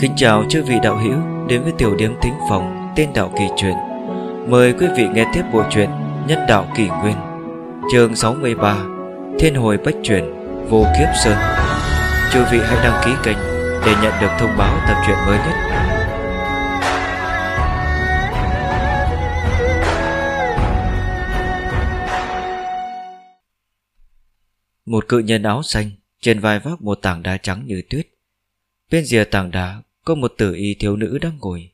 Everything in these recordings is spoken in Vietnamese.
Kính chào chư vị đạo hữu đến với tiểu điểm tính phòng tên đạo kỳ truyện. Mời quý vị nghe tiếp bộ truyện Nhân đạo kỳ nguyên, chương 63, Thiên hồi bách truyền, vô kiếp sơn. Chư vị hãy đăng ký kênh để nhận được thông báo tập truyện mới nhất. Một cự nhân áo xanh trên vai vác một tảng đá trắng như tuyết. Bên rìa tảng đá có một tử y thiếu nữ đang ngồi.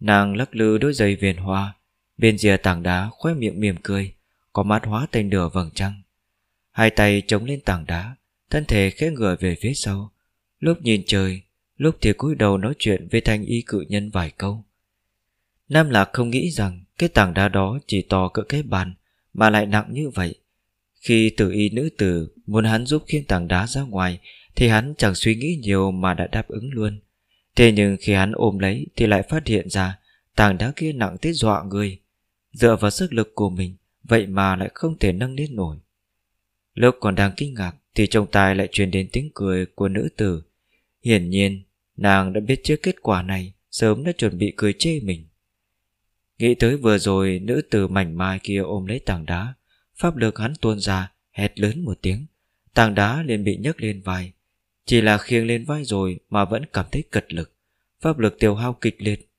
Nàng lắc lư đôi giày viền hoa, Bên rìa tảng đá khoe miệng mỉm cười, Có mắt hóa thành nửa vầng trăng. Hai tay chống lên tảng đá, Thân thể khẽ ngửa về phía sau. Lúc nhìn trời, Lúc thì cúi đầu nói chuyện với thanh y cự nhân vài câu. Nam Lạc không nghĩ rằng Cái tảng đá đó chỉ to cỡ cái bàn Mà lại nặng như vậy. Khi tử y nữ tử Muốn hắn giúp khiêng tảng đá ra ngoài, Thì hắn chẳng suy nghĩ nhiều mà đã đáp ứng luôn. Thế nhưng khi hắn ôm lấy Thì lại phát hiện ra Tảng đá kia nặng tới dọa người. Dựa vào sức lực của mình, Vậy mà lại không thể nâng lên nổi. Lúc còn đang kinh ngạc Thì trong tai lại truyền đến tiếng cười của nữ tử. Hiển nhiên, Nàng đã biết trước kết quả này, Sớm đã chuẩn bị cười chê mình. Nghĩ tới vừa rồi, Nữ tử mảnh mai kia ôm lấy tảng đá. Pháp lực hắn tuôn ra, Hét lớn một tiếng. Tảng đá liền bị nhấc lên vai chỉ là khiêng lên vai rồi mà vẫn cảm thấy cật lực. Pháp lực tiêu hao kịch liệt.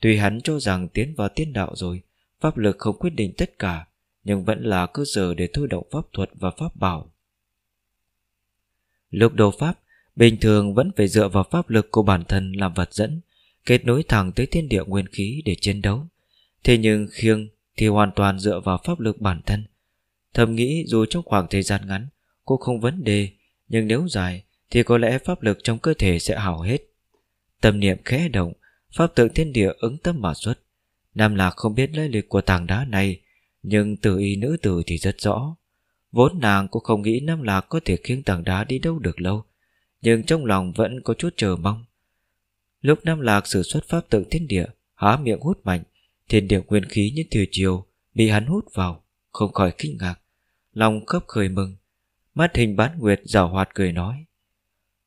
Tuy hắn cho rằng tiến vào tiên đạo rồi, Pháp lực không quyết định tất cả, Nhưng vẫn là cơ sở để thôi động pháp thuật và pháp bảo. Lúc đầu pháp, Bình thường vẫn phải dựa vào pháp lực của bản thân làm vật dẫn, Kết nối thẳng tới thiên địa nguyên khí để chiến đấu. Thế nhưng khiêng thì hoàn toàn dựa vào pháp lực bản thân. Thầm nghĩ dù trong khoảng thời gian ngắn Cô không vấn đề, Nhưng nếu dài thì có lẽ pháp lực trong cơ thể sẽ hào hết. Tâm niệm khẽ động, pháp tượng thiên địa ứng tâm mà xuất. Nam Lạc không biết lai lịch của tảng đá này, nhưng từ y nữ tử thì rất rõ. Vốn nàng cũng không nghĩ Nam Lạc có thể khiến tảng đá đi đâu được lâu, nhưng trong lòng vẫn có chút chờ mong. Lúc Nam Lạc sử xuất pháp tượng thiên địa, há miệng hút mạnh, thiên địa nguyên khí như thủy triều bị hắn hút vào, không khỏi kinh ngạc. Lòng khấp khởi mừng, mắt hình bán nguyệt rào hoạt cười nói.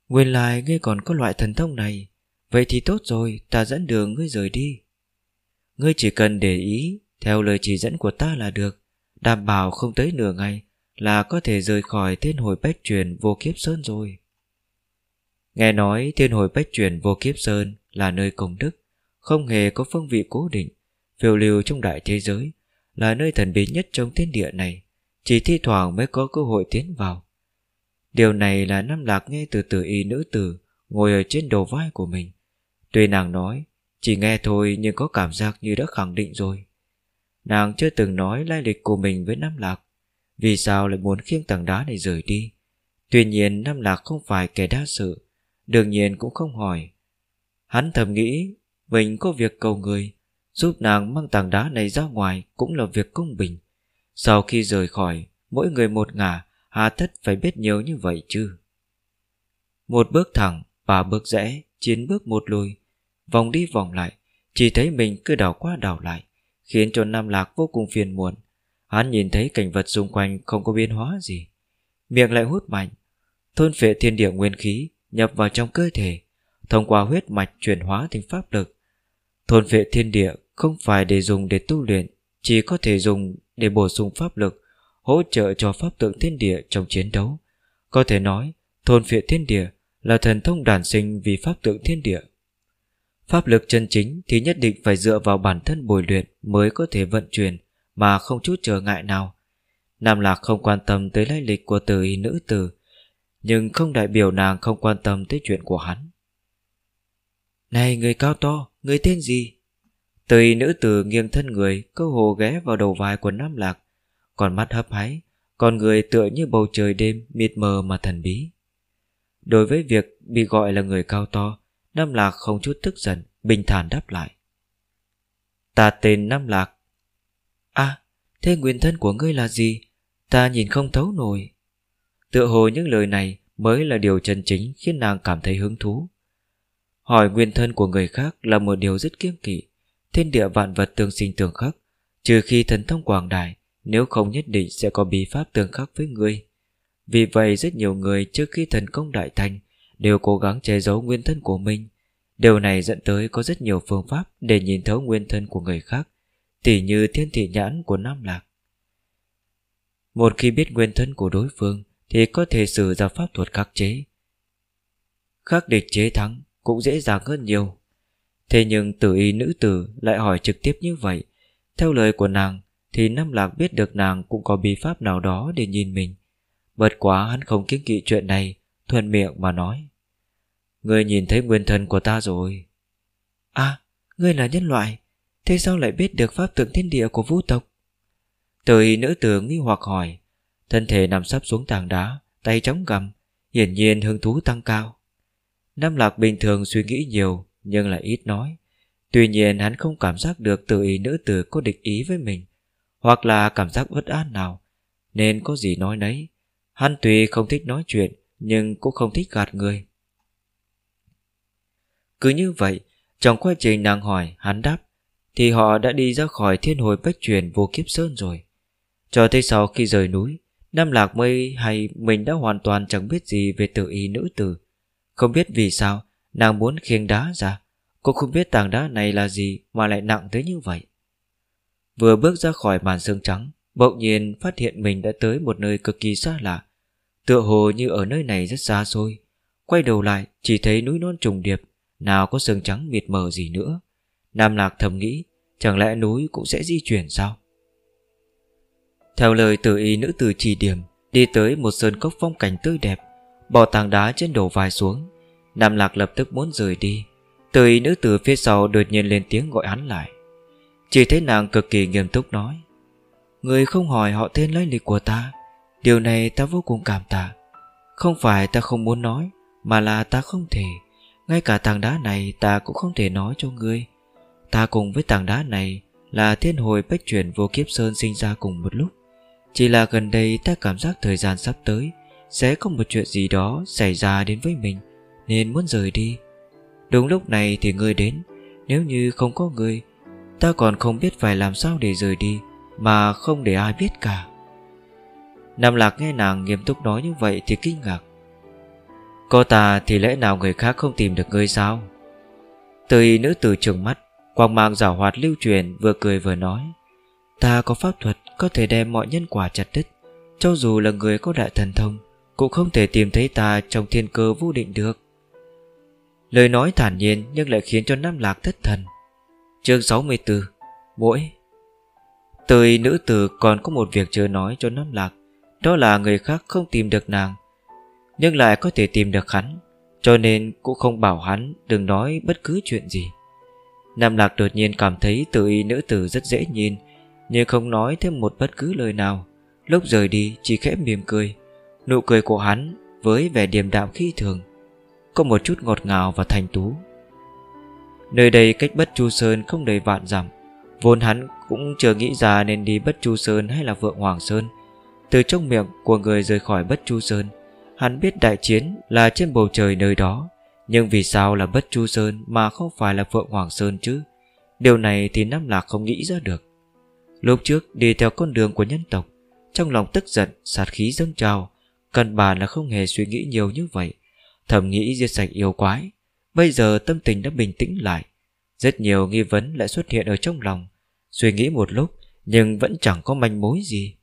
Nguyên lai ngươi còn có loại thần thông này. Vậy thì tốt rồi, Ta dẫn đường ngươi rời đi. Ngươi chỉ cần để ý, Theo lời chỉ dẫn của ta là được. Đảm bảo không tới nửa ngày Là có thể rời khỏi thiên hồi bách truyền vô kiếp sơn rồi. Nghe nói thiên hồi bách truyền vô kiếp sơn Là nơi công đức, Không hề có phương vị cố định, Phiêu lưu trong đại thế giới, Là nơi thần bí nhất trong thiên địa này. Chỉ thi thoảng mới có cơ hội tiến vào. Điều này là Nam Lạc nghe từ tử y nữ tử, Ngồi ở trên đầu vai của mình. Tuy nàng nói, Chỉ nghe thôi nhưng có cảm giác như đã khẳng định rồi. Nàng chưa từng nói lai lịch của mình với Nam Lạc, Vì sao lại muốn khiêng tảng đá này rời đi? Tuy nhiên Nam Lạc không phải kẻ đa sự, Đương nhiên cũng không hỏi. Hắn thầm nghĩ, Mình có việc cầu người, Giúp nàng mang tảng đá này ra ngoài Cũng là việc công bình. Sau khi rời khỏi, Mỗi người một ngả Hà tất phải biết nhiều như vậy chứ? Một bước thẳng và bước rẽ chiến bước một lùi, Vòng đi vòng lại, Chỉ thấy mình cứ đảo qua đảo lại, Khiến cho Nam Lạc vô cùng phiền muộn. Hắn nhìn thấy cảnh vật xung quanh không có biến hóa gì. Miệng lại hút mạnh, Thôn phệ thiên địa nguyên khí Nhập vào trong cơ thể, Thông qua huyết mạch chuyển hóa thành pháp lực. Thôn phệ thiên địa không phải để dùng để tu luyện, Chỉ có thể dùng để bổ sung pháp lực hỗ trợ cho pháp tượng thiên địa trong chiến đấu. Có thể nói, thôn phệ thiên địa là thần thông đản sinh vì pháp tượng thiên địa. Pháp lực chân chính thì nhất định phải dựa vào bản thân bồi luyện mới có thể vận chuyển mà không chút trở ngại nào. Nam Lạc không quan tâm tới lai lịch của từ y nữ tử, nhưng không đại biểu nàng không quan tâm tới chuyện của hắn. Này người cao to, người tên gì? Từ y nữ tử nghiêng thân người, cơ hồ ghé vào đầu vai của Nam Lạc, con mắt hấp háy Con người tựa như bầu trời đêm Mịt mờ mà thần bí. Đối với việc bị gọi là người cao to, Nam Lạc không chút tức giận, Bình thản đáp lại. Ta tên Nam Lạc. À thế nguyên thân của ngươi là gì? Ta nhìn không thấu nổi. Tựa hồ những lời này Mới là điều chân chính khiến nàng cảm thấy hứng thú. Hỏi nguyên thân của người khác Là một điều rất kiêng kỵ. Thiên địa vạn vật tương sinh tương khắc, Trừ khi thần thông quảng đại nếu không nhất định sẽ có bí pháp tương khắc với ngươi Vì vậy rất nhiều người trước khi thần công đại thành Đều cố gắng che giấu nguyên thân của mình Điều này dẫn tới có rất nhiều phương pháp để nhìn thấu nguyên thân của người khác, tỉ như thiên thị nhãn của Nam Lạc. Một khi biết nguyên thân của đối phương thì có thể sử ra pháp thuật khắc chế. Khắc địch chế thắng cũng dễ dàng hơn nhiều. Thế nhưng tử y nữ tử lại hỏi trực tiếp như vậy. Theo lời của nàng thì Nam Lạc biết được nàng cũng có bí pháp nào đó để nhìn mình. Bật quá hắn không kiến kỵ chuyện này, thuần miệng mà nói. Ngươi nhìn thấy nguyên thân của ta rồi. À, ngươi là nhân loại, thế sao lại biết được pháp tượng thiên địa của vũ tộc? Tử nữ tử nghi hoặc hỏi, thân thể nằm sắp xuống tảng đá, tay chống gầm, hiển nhiên hứng thú tăng cao. Nam Lạc bình thường suy nghĩ nhiều nhưng lại ít nói. Tuy nhiên hắn không cảm giác được tự ý nữ tử có địch ý với mình, hoặc là cảm giác bất an nào, nên có gì nói nấy. Hắn tuy không thích nói chuyện, nhưng cũng không thích gạt người. Cứ như vậy, trong quá trình nàng hỏi, hắn đáp, thì họ đã đi ra khỏi thiên hồi bách truyền vô kiếp sơn rồi. Cho tới sau khi rời núi, Nam Lạc mây hay mình đã hoàn toàn chẳng biết gì về tự ý nữ tử. Không biết vì sao, nàng muốn khiêng đá ra. Cô không biết tảng đá này là gì mà lại nặng tới như vậy. Vừa bước ra khỏi màn sương trắng, bỗng nhiên phát hiện mình đã tới một nơi cực kỳ xa lạ. Tựa hồ như ở nơi này rất xa xôi. Quay đầu lại, chỉ thấy núi non trùng điệp, nào có sương trắng mịt mờ gì nữa. Nam Lạc thầm nghĩ, chẳng lẽ núi cũng sẽ di chuyển sao? Theo lời tử y nữ tử chỉ điểm Đi tới một sơn cốc phong cảnh tươi đẹp Bỏ tảng đá trên đầu vai xuống Nam Lạc lập tức muốn rời đi Tử y nữ tử phía sau đột nhiên lên tiếng gọi hắn lại chỉ thấy nàng cực kỳ nghiêm túc nói, Người không hỏi họ tên lấy lịch của ta, Điều này ta vô cùng cảm tạ. Không phải ta không muốn nói, Mà là ta không thể. Ngay cả tảng đá này ta cũng không thể nói cho ngươi. Ta cùng với tảng đá này Là thiên hồi bách chuyển vô kiếp sơn sinh ra cùng một lúc. Chỉ là gần đây ta cảm giác thời gian sắp tới, Sẽ có một chuyện gì đó xảy ra đến với mình, Nên muốn rời đi. Đúng lúc này thì ngươi đến, Nếu như không có ngươi Ta còn không biết phải làm sao để rời đi, Mà không để ai biết cả. Nam Lạc nghe nàng nghiêm túc nói như vậy thì kinh ngạc. Cô ta thì lẽ nào người khác không tìm được ngươi sao? Từ nữ tử trường mắt, Quang mang giả hoạt lưu truyền, vừa cười vừa nói, Ta có pháp thuật có thể đem mọi nhân quả chặt đứt, Cho dù là người có đại thần thông, Cũng không thể tìm thấy ta trong thiên cơ vô định được. Lời nói thản nhiên nhưng lại khiến cho Nam Lạc thất thần. Chương 64 Mỗi Tới nữ tử còn có một việc chưa nói cho Nam Lạc Đó là người khác không tìm được nàng Nhưng lại có thể tìm được hắn Cho nên cũng không bảo hắn Đừng nói bất cứ chuyện gì Nam Lạc đột nhiên cảm thấy tự y nữ tử rất dễ nhìn nhưng không nói thêm một bất cứ lời nào. Lúc rời đi chỉ khẽ mỉm cười. Nụ cười của hắn với vẻ điềm đạm khi thường, có một chút ngọt ngào và thành tú. Nơi đây cách Bất Chu Sơn không đầy vạn dặm, vốn hắn cũng chưa nghĩ ra nên đi Bất Chu Sơn hay là Vượng Hoàng Sơn. Từ trong miệng của người rời khỏi Bất Chu Sơn, hắn biết đại chiến là trên bầu trời nơi đó, nhưng vì sao là Bất Chu Sơn mà không phải là vượng Hoàng Sơn chứ? Điều này thì Nam Lạc không nghĩ ra được. Lúc trước đi theo con đường của nhân tộc Trong lòng tức giận sát khí dâng trào Căn bản là không hề suy nghĩ nhiều như vậy Thầm nghĩ diệt sạch yêu quái Bây giờ tâm tình đã bình tĩnh lại. Rất nhiều nghi vấn lại xuất hiện ở trong lòng. Suy nghĩ một lúc, Nhưng vẫn chẳng có manh mối gì.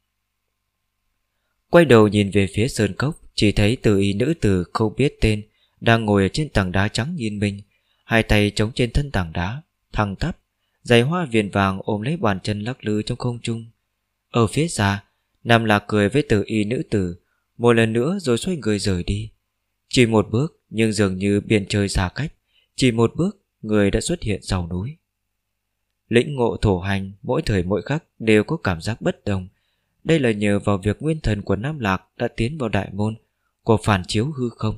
Quay đầu nhìn về phía sơn cốc, Chỉ thấy từ y nữ tử không biết tên Đang ngồi ở trên tảng đá trắng nhìn mình. Hai tay chống trên thân tảng đá, Thẳng tắp, Giày hoa viền vàng ôm lấy bàn chân lắc lư trong không trung. Ở phía xa, Nam Lạc cười với tử y nữ tử, Một lần nữa rồi xoay người rời đi. Chỉ một bước nhưng dường như biên chơi xa cách Chỉ một bước Người đã xuất hiện sau núi Lĩnh ngộ thổ hành Mỗi thời mỗi khắc đều có cảm giác bất đồng Đây là nhờ vào việc nguyên thần của Nam Lạc Đã tiến vào đại môn Của phản chiếu hư không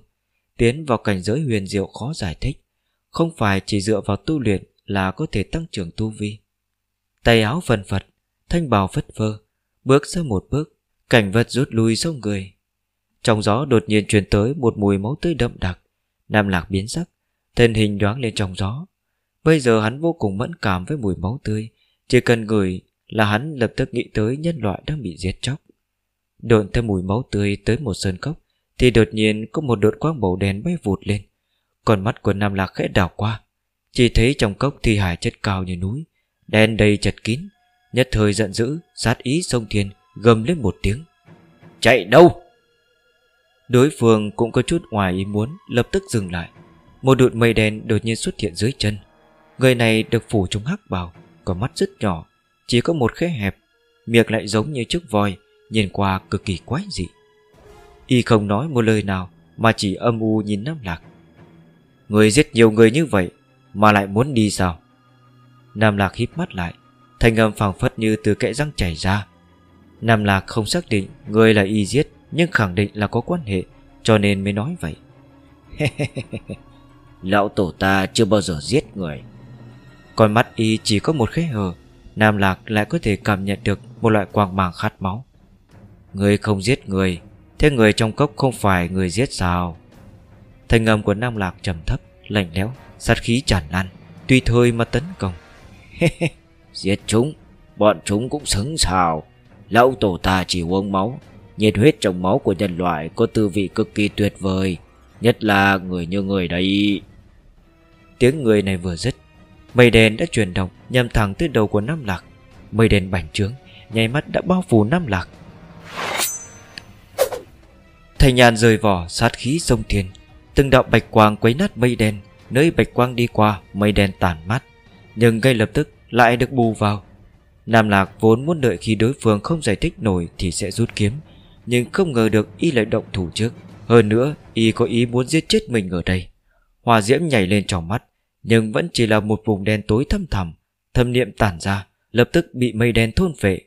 Tiến vào cảnh giới huyền diệu khó giải thích Không phải chỉ dựa vào tu luyện là có thể tăng trưởng tu vi. Tay áo phần phật, thanh bào phất phơ, bước ra một bước, cảnh vật rút lui sau người. Trong gió đột nhiên truyền tới một mùi máu tươi đậm đặc, Nam Lạc biến sắc, thân hình nhoáng lên trong gió. Bây giờ hắn vô cùng mẫn cảm với mùi máu tươi, chỉ cần ngửi là hắn lập tức nghĩ tới nhân loại đang bị giết chóc. Độn theo mùi máu tươi tới một sơn cốc, thì đột nhiên có một đột quang màu đen bay vụt lên. Còn mắt của Nam Lạc khẽ đảo qua, Chỉ thấy trong cốc thi hải chất cao như núi Đen đầy chật kín Nhất thời giận dữ Sát ý sông thiên Gầm lên một tiếng Chạy đâu Đối phương cũng có chút ngoài ý muốn, Lập tức dừng lại. Một đụt mây đen đột nhiên xuất hiện dưới chân. Người này được phủ trong hắc bào, Có mắt rất nhỏ, Chỉ có một khe hẹp, Miệng lại giống như chiếc voi, Nhìn qua cực kỳ quái dị. Y không nói một lời nào, Mà chỉ âm u nhìn Nam Lạc. Người giết nhiều người như vậy, Mà lại muốn đi sao? Nam Lạc híp mắt lại Thành âm phảng phất như từ kẽ răng chảy ra. Nam Lạc không xác định Người là y giết nhưng khẳng định là có quan hệ Cho nên mới nói vậy. Lão tổ ta chưa bao giờ giết người. Con mắt y chỉ có một khế hờ Nam Lạc lại có thể cảm nhận được Một loại quang mang khát máu. Người không giết người Thế người trong cốc không phải người giết sao? Thành âm của Nam Lạc trầm thấp Lạnh lẽo Sát khí tràn lan Tùy thời mà tấn công. Giết chúng Bọn chúng cũng xứng sao? Lão tổ ta chỉ uống máu Nhiệt huyết trong máu của nhân loại Có tư vị cực kỳ tuyệt vời, Nhất là người như người đây Tiếng người này vừa dứt, Mây đen đã chuyển động Nhằm thẳng tới đầu của Nam Lạc. Mây đen bành trướng, Nháy mắt đã bao phủ Nam Lạc. Thành nhàn rời vỏ, sát khí sông thiên. Từng đạo bạch quang quấy nát mây đen, Nơi bạch quang đi qua, Mây đen tàn mát. Nhưng ngay lập tức lại được bù vào. Nam Lạc vốn muốn đợi khi đối phương không giải thích nổi Thì sẽ rút kiếm. Nhưng không ngờ được y lại động thủ trước. Hơn nữa, y có ý muốn giết chết mình ở đây. Hòa diễm nhảy lên trong mắt, Nhưng vẫn chỉ là một vùng đen tối thâm thẳm. Thâm niệm tản ra, Lập tức bị mây đen thôn phệ.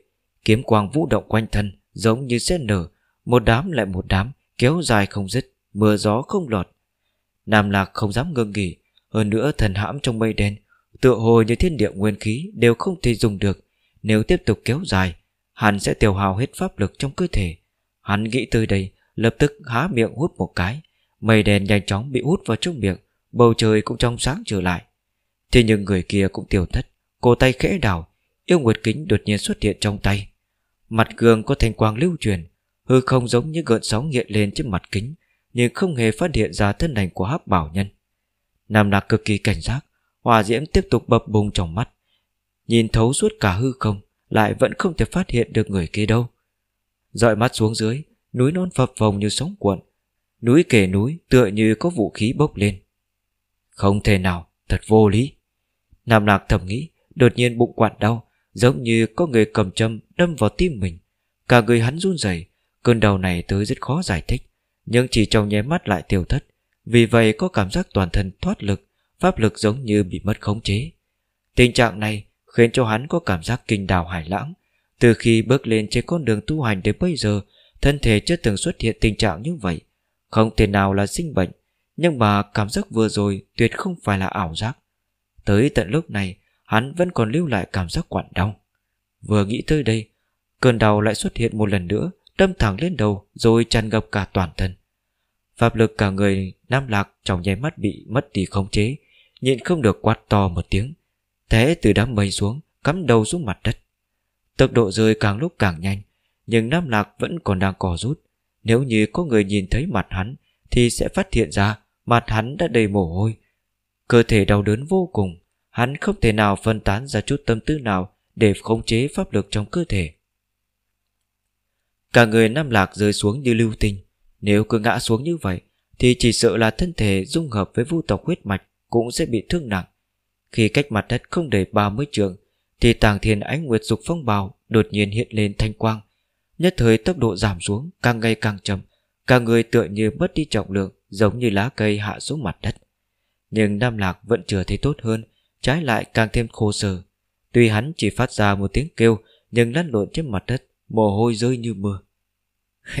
Kiếm quang vũ động quanh thân, Giống như xét nở Một đám lại một đám, Kéo dài không dứt, Mưa gió không lọt. Nam Lạc không dám ngưng nghỉ. Hơn nữa, thần hãm trong mây đen, Tựa hồ như thiên địa nguyên khí, đều không thể dùng được. Nếu tiếp tục kéo dài Hắn sẽ tiêu hao hết pháp lực trong cơ thể. Hắn nghĩ tới đây, Lập tức há miệng hút một cái. Mây đèn nhanh chóng bị hút vào trong miệng, Bầu trời cũng trong sáng trở lại. Thế nhưng người kia cũng tiêu thất, Cổ tay khẽ đảo, Yêu Nguyệt Kính đột nhiên xuất hiện trong tay. Mặt gương có thanh quang lưu truyền, Hư không giống như gợn sóng hiện lên trên mặt kính, Nhưng không hề phát hiện ra thân ảnh của hắc bảo nhân. Nam Lạc cực kỳ cảnh giác, Hòa diễm tiếp tục bập bùng trong mắt. Nhìn thấu suốt cả hư không, Lại vẫn không thể phát hiện được người kia đâu. Dọi mắt xuống dưới, Núi non phập phồng như sóng cuộn. Núi kề núi tựa như có vũ khí bốc lên. Không thể nào, Thật vô lý. Nam Lạc thầm nghĩ, Đột nhiên bụng quặn đau, Giống như có người cầm châm đâm vào tim mình. Cả người hắn run rẩy, Cơn đau này tới rất khó giải thích, Nhưng chỉ trong nháy mắt lại tiêu thất. Vì vậy có cảm giác toàn thân thoát lực, Pháp lực giống như bị mất khống chế. Tình trạng này khiến cho hắn có cảm giác kinh đào hải lãng từ khi bước lên trên con đường tu hành đến bây giờ, Thân thể chưa từng xuất hiện tình trạng như vậy. Không thể nào là sinh bệnh, Nhưng mà cảm giác vừa rồi tuyệt không phải là ảo giác. Tới tận lúc này, Hắn vẫn còn lưu lại cảm giác quặn đau. Vừa nghĩ tới đây, Cơn đau lại xuất hiện một lần nữa, Đâm thẳng lên đầu rồi tràn ngập cả toàn thân. Pháp lực cả người Nam Lạc trong nháy mắt bị mất đi khống chế, Nhịn không được quát to một tiếng. Thế từ đám mây xuống, Cắm đầu xuống mặt đất. Tốc độ rơi càng lúc càng nhanh, Nhưng Nam Lạc vẫn còn đang cò rút. Nếu như có người nhìn thấy mặt hắn, Thì sẽ phát hiện ra Mặt hắn đã đầy mồ hôi. Cơ thể đau đớn vô cùng, Hắn không thể nào phân tán ra chút tâm tư nào Để khống chế pháp lực trong cơ thể. Cả người Nam Lạc rơi xuống như lưu tinh. Nếu cứ ngã xuống như vậy, Thì chỉ sợ là thân thể dung hợp với vu tộc huyết mạch Cũng sẽ bị thương nặng. Khi cách mặt đất không đầy 30 trường thì tàng thiên ánh nguyệt dục phong bào Đột nhiên hiện lên thanh quang. Nhất thời tốc độ giảm xuống, Càng ngày càng chậm, Cả người tựa như mất đi trọng lượng, Giống như lá cây hạ xuống mặt đất. Nhưng Nam Lạc vẫn chưa thấy tốt hơn, Trái lại càng thêm khô sở. Tuy hắn chỉ phát ra một tiếng kêu, Nhưng lăn lộn trên mặt đất, Mồ hôi rơi như mưa.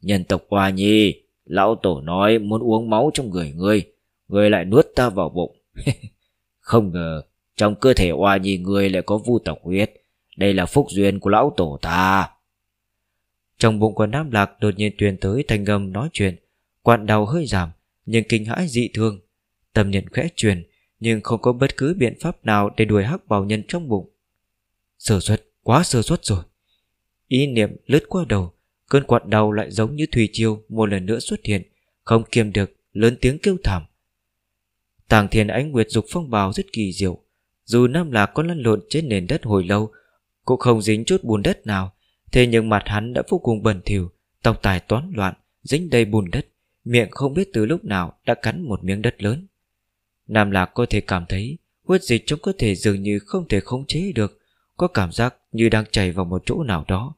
Nhân tộc Hoa Nhi, Lão Tổ nói muốn uống máu trong người ngươi Ngươi lại nuốt ta vào bụng. Không ngờ trong cơ thể oa Nhi ngươi lại có vu tộc huyết. Đây là phúc duyên của Lão Tổ ta. Trong bụng của Nam Lạc đột nhiên truyền tới thanh âm nói chuyện. Quặn đau hơi giảm Nhưng kinh hãi dị thương Tâm nhận khẽ truyền Nhưng không có bất cứ biện pháp nào Để đuổi hắc bào nhân trong bụng. Sơ suất, quá sơ suất rồi. Ý niệm lướt qua đầu Cơn quặn đau lại giống như thủy chiêu Một lần nữa xuất hiện Không kiềm được lớn tiếng kêu thảm. Tàng thiên ánh nguyệt dục phong bào rất kỳ diệu. Dù Nam Lạc có lăn lộn trên nền đất hồi lâu, Cũng không dính chút bùn đất nào, Thế nhưng mặt hắn đã vô cùng bẩn thỉu, Tóc tài toán loạn, Dính đầy bùn đất, Miệng không biết từ lúc nào đã cắn một miếng đất lớn. Nam Lạc có thể cảm thấy Huyết dịch trong cơ thể dường như không thể khống chế được, Có cảm giác như đang chảy vào một chỗ nào đó.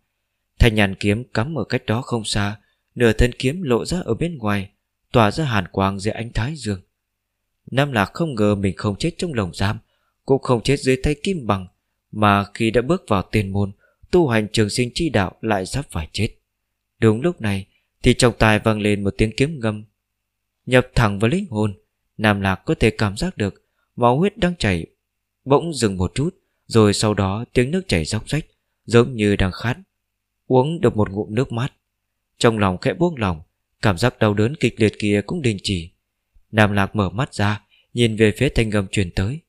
Thanh nhàn kiếm cắm ở cách đó không xa, Nửa thân kiếm lộ ra ở bên ngoài, Tỏa ra hàn quang dưới ánh thái dương. Nam Lạc không ngờ mình không chết trong lồng giam cũng không chết dưới tay kim bằng, Mà khi đã bước vào tiền môn, Tu hành trường sinh chi đạo lại sắp phải chết. Đúng lúc này, Thì trong tài vang lên một tiếng kiếm ngâm. Nhập thẳng vào linh hồn, Nam Lạc có thể cảm giác được Máu huyết đang chảy Bỗng dừng một chút, Rồi sau đó tiếng nước chảy róc rách, Giống như đang khát, Uống được một ngụm nước mát. Trong lòng khẽ buông lòng Cảm giác đau đớn kịch liệt kia cũng đình chỉ. Nam Lạc mở mắt ra, Nhìn về phía thanh ngầm truyền tới.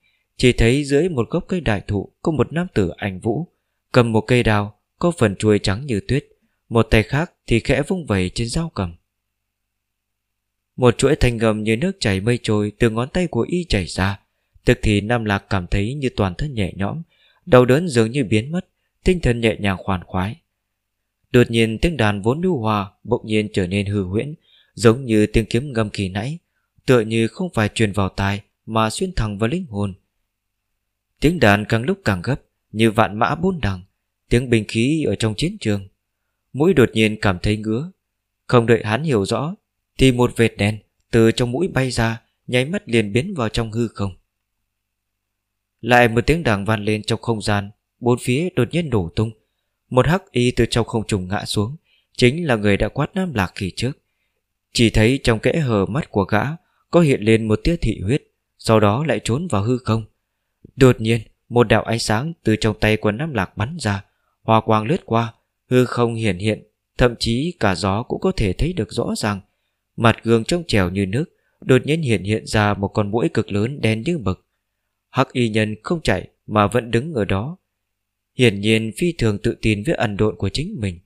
Chỉ thấy dưới một gốc cây đại thụ Có một nam tử anh Vũ, Cầm một cây đao, Có phần chuôi trắng như tuyết, Một tay khác thì khẽ vung vẩy trên dao cầm. Một chuỗi thanh ngầm như nước chảy mây trôi Từ ngón tay của y chảy ra, Tức thì Nam Lạc cảm thấy như toàn thân nhẹ nhõm, Đau đớn dường như biến mất, Tinh thần nhẹ nhàng khoan khoái. Đột nhiên tiếng đàn vốn lưu hòa Bỗng nhiên trở nên hư huyễn, Giống như tiếng kiếm ngâm kỳ nãy, Tựa như không phải truyền vào tai Mà xuyên thẳng vào linh hồn. Tiếng đàn càng lúc càng gấp, Như vạn mã bốn đằng, Tiếng binh khí ở trong chiến trường. Mũi đột nhiên cảm thấy ngứa. Không đợi hắn hiểu rõ, Thì một vệt đen từ trong mũi bay ra, Nháy mắt liền biến vào trong hư không. Lại một tiếng đàn vang lên trong không gian, Bốn phía đột nhiên nổ tung. Một hắc y từ trong không trùng ngã xuống, Chính là người đã quát Nam Lạc kỳ trước. Chỉ thấy trong kẽ hờ mắt của gã Có hiện lên một tia thị huyết, Sau đó lại trốn vào hư không. Đột nhiên, một đạo ánh sáng từ trong tay của Nam Lạc bắn ra, Hoa quang lướt qua, Hư không hiển hiện, Thậm chí cả gió cũng có thể thấy được rõ ràng. Mặt gương trong trèo như nước Đột nhiên hiện hiện ra một con mũi cực lớn đen như mực. Hắc y nhân không chạy Mà vẫn đứng ở đó. Hiển nhiên phi thường tự tin với ẩn độn của chính mình.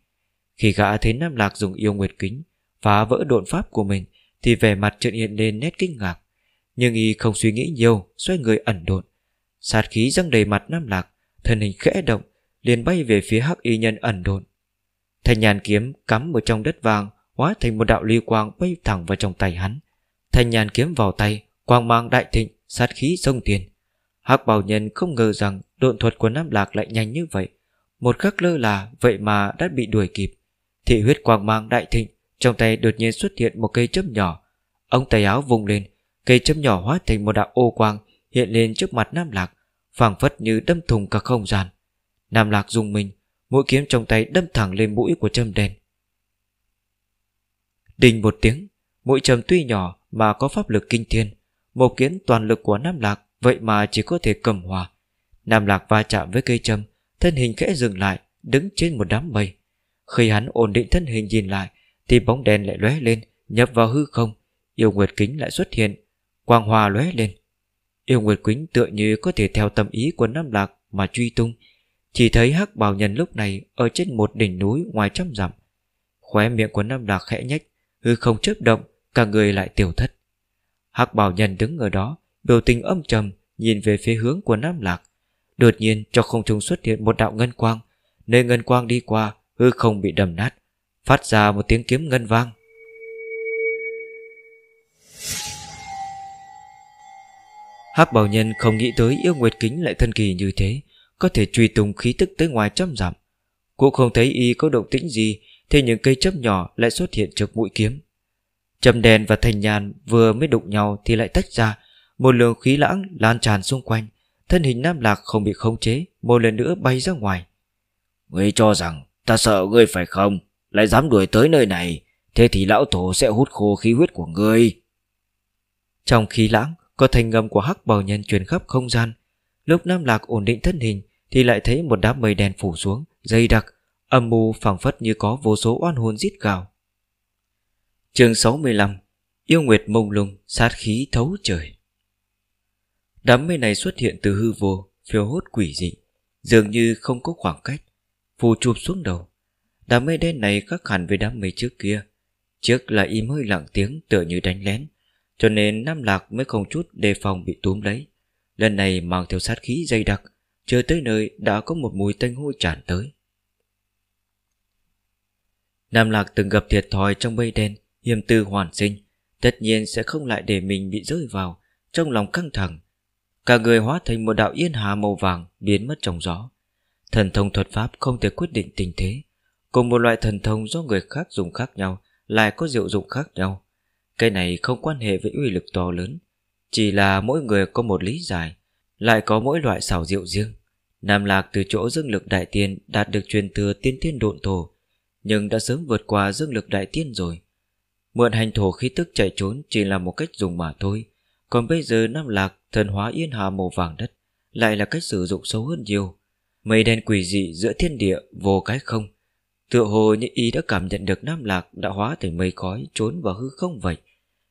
Khi gã thấy Nam Lạc dùng yêu nguyệt kính Phá vỡ độn pháp của mình, Thì vẻ mặt trợn hiện lên nét kinh ngạc. Nhưng y không suy nghĩ nhiều, Xoay người ẩn độn. Sát khí dâng đầy mặt Nam Lạc, Thân hình khẽ động, liền bay về phía hắc y nhân ẩn đồn. Thanh nhàn kiếm cắm ở trong đất vàng, Hóa thành một đạo ly quang bay thẳng vào trong tay hắn. Thanh nhàn kiếm vào tay, Quang mang đại thịnh, Sát khí sông tiền. Hắc bảo nhân không ngờ rằng Độn thuật của Nam Lạc lại nhanh như vậy. Một khắc lơ là, Vậy mà đã bị đuổi kịp. Thị huyết quang mang đại thịnh, Trong tay đột nhiên xuất hiện một cây châm nhỏ. Ông tay áo vùng lên, Cây châm nhỏ hóa thành một đạo ô quang Hiện lên trước mặt Nam Lạc phảng phất như đâm thùng cả không gian. Nam Lạc dùng mình, Mũi kiếm trong tay đâm thẳng lên mũi của châm đen. Đình một tiếng, Mũi châm tuy nhỏ mà có pháp lực kinh thiên, Một kiến toàn lực của Nam Lạc Vậy mà chỉ có thể cầm hòa. Nam Lạc va chạm với cây châm Thân hình khẽ dừng lại, Đứng trên một đám mây. Khi hắn ổn định thân hình nhìn lại, Thì bóng đèn lại lóe lên, Nhập vào hư không. Yêu Nguyệt Kính lại xuất hiện, Quang hòa lóe lên. Yêu Nguyệt Quýnh tựa như có thể theo tâm ý của Nam Lạc Mà truy tung. Chỉ thấy hắc bào nhân lúc này Ở trên một đỉnh núi ngoài trăm dặm. Khóe miệng của Nam Lạc khẽ nhách Hư không chớp động, Cả người lại tiểu thất. Hắc bào nhân đứng ở đó, Biểu tình âm trầm, Nhìn về phía hướng của Nam Lạc. Đột nhiên, cho không trung xuất hiện một đạo ngân quang. Nơi ngân quang đi qua, Hư không bị đầm nát. Phát ra một tiếng kiếm ngân vang. Hắc bảo nhân không nghĩ tới yêu nguyệt kính lại thân kỳ như thế Có thể truy tung khí tức tới ngoài trăm dặm. Cũng không thấy y có động tĩnh gì Thế những cây châm nhỏ lại xuất hiện trước mũi kiếm. Châm đèn và thành nhàn vừa mới đụng nhau thì lại tách ra Một lượng khí lãng lan tràn xung quanh Thân hình Nam Lạc không bị khống chế Một lần nữa bay ra ngoài. Ngươi cho rằng ta sợ ngươi phải không? Lại dám đuổi tới nơi này Thế thì lão tổ sẽ hút khô khí huyết của ngươi. Trong khí lãng có thành ngầm của hắc bào nhân truyền khắp không gian. Lúc Nam Lạc ổn định thân hình, Thì lại thấy một đám mây đen phủ xuống Dây đặc, Âm mưu phảng phất như có vô số oan hồn giết gào. Chương 65 Yêu Nguyệt mông lung, Sát khí thấu trời. Đám mây này xuất hiện từ hư vô, Phiêu hốt quỷ dị, Dường như không có khoảng cách, Phù chụp xuống đầu. Đám mây đen này khác hẳn với đám mây trước kia. Trước là im hơi lặng tiếng tựa như đánh lén cho nên Nam Lạc mới không chút đề phòng bị túm lấy. Lần này mang theo sát khí dày đặc Chưa tới nơi đã có một mùi tanh hôi tràn tới. Nam Lạc từng gặp thiệt thòi trong mây đen, Hiểm tư hoàn sinh, Tất nhiên sẽ không lại để mình bị rơi vào, Trong lòng căng thẳng. Cả người hóa thành một đạo yên hà màu vàng Biến mất trong gió. Thần thông thuật pháp không thể quyết định tình thế. Cùng một loại thần thông do người khác dùng khác nhau, Lại có diệu dụng khác nhau. Cái này không quan hệ với uy lực to lớn, Chỉ là mỗi người có một lý giải, Lại có mỗi loại xảo diệu riêng. Nam Lạc từ chỗ dương lực đại tiên Đạt được truyền thừa tiên tiên độn thổ, Nhưng đã sớm vượt qua dương lực đại tiên rồi. Mượn hành thổ khí tức chạy trốn Chỉ là một cách dùng mà thôi, Còn bây giờ Nam Lạc thần hóa yên hà màu vàng đất Lại là cách sử dụng xấu hơn nhiều. Mây đen quỷ dị giữa thiên địa vô cái không, Tựa hồ như y đã cảm nhận được Nam Lạc đã hóa thành mây khói trốn vào hư không vậy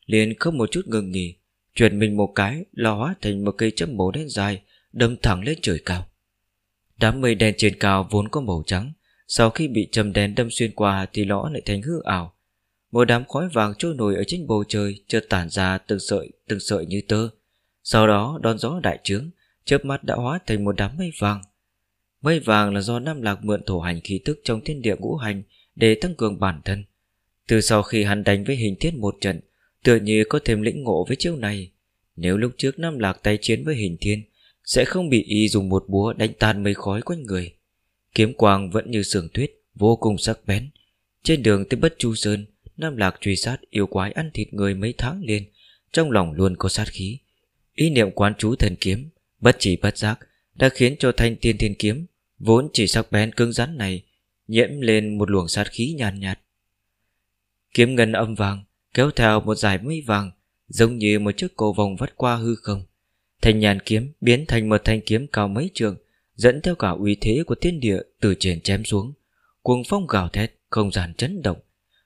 liền không một chút ngừng nghỉ Chuyển mình một cái là hóa thành một cây châm màu đen dài Đâm thẳng lên trời cao. Đám mây đen trên cao vốn có màu trắng Sau khi bị châm đen đâm xuyên qua Thì nó lại thành hư ảo. Một đám khói vàng trôi nổi ở trên bầu trời Chợt tản ra từng sợi từng sợi như tơ. Sau đó đón gió đại trướng chớp mắt đã hóa thành một đám mây vàng. Mây vàng là do Nam Lạc mượn thổ hành khí tức trong thiên địa ngũ hành để tăng cường bản thân. Từ sau khi hắn đánh với hình thiết một trận, tựa như có thêm lĩnh ngộ với chiêu này. Nếu lúc trước Nam Lạc tay chiến với hình thiên, sẽ không bị y dùng một búa đánh tan mây khói quanh người. Kiếm quang vẫn như sườn tuyết, vô cùng sắc bén. Trên đường tới Bất Chu Sơn, Nam Lạc truy sát yêu quái ăn thịt người mấy tháng liền, trong lòng luôn có sát khí. Ý niệm quán chú thần kiếm, bất chỉ bất giác, đã khiến cho thanh tiên thiên kiếm vốn chỉ sắc bén cứng rắn này nhiễm lên một luồng sát khí nhàn nhạt, nhạt. Kiếm ngân âm vàng kéo theo một dải mây vàng giống như một chiếc cầu vòng vắt qua hư không. Thanh nhàn kiếm biến thành một thanh kiếm cao mấy trường dẫn theo cả uy thế của thiên địa từ trên chém xuống. Cuồng phong gào thét, không gian chấn động.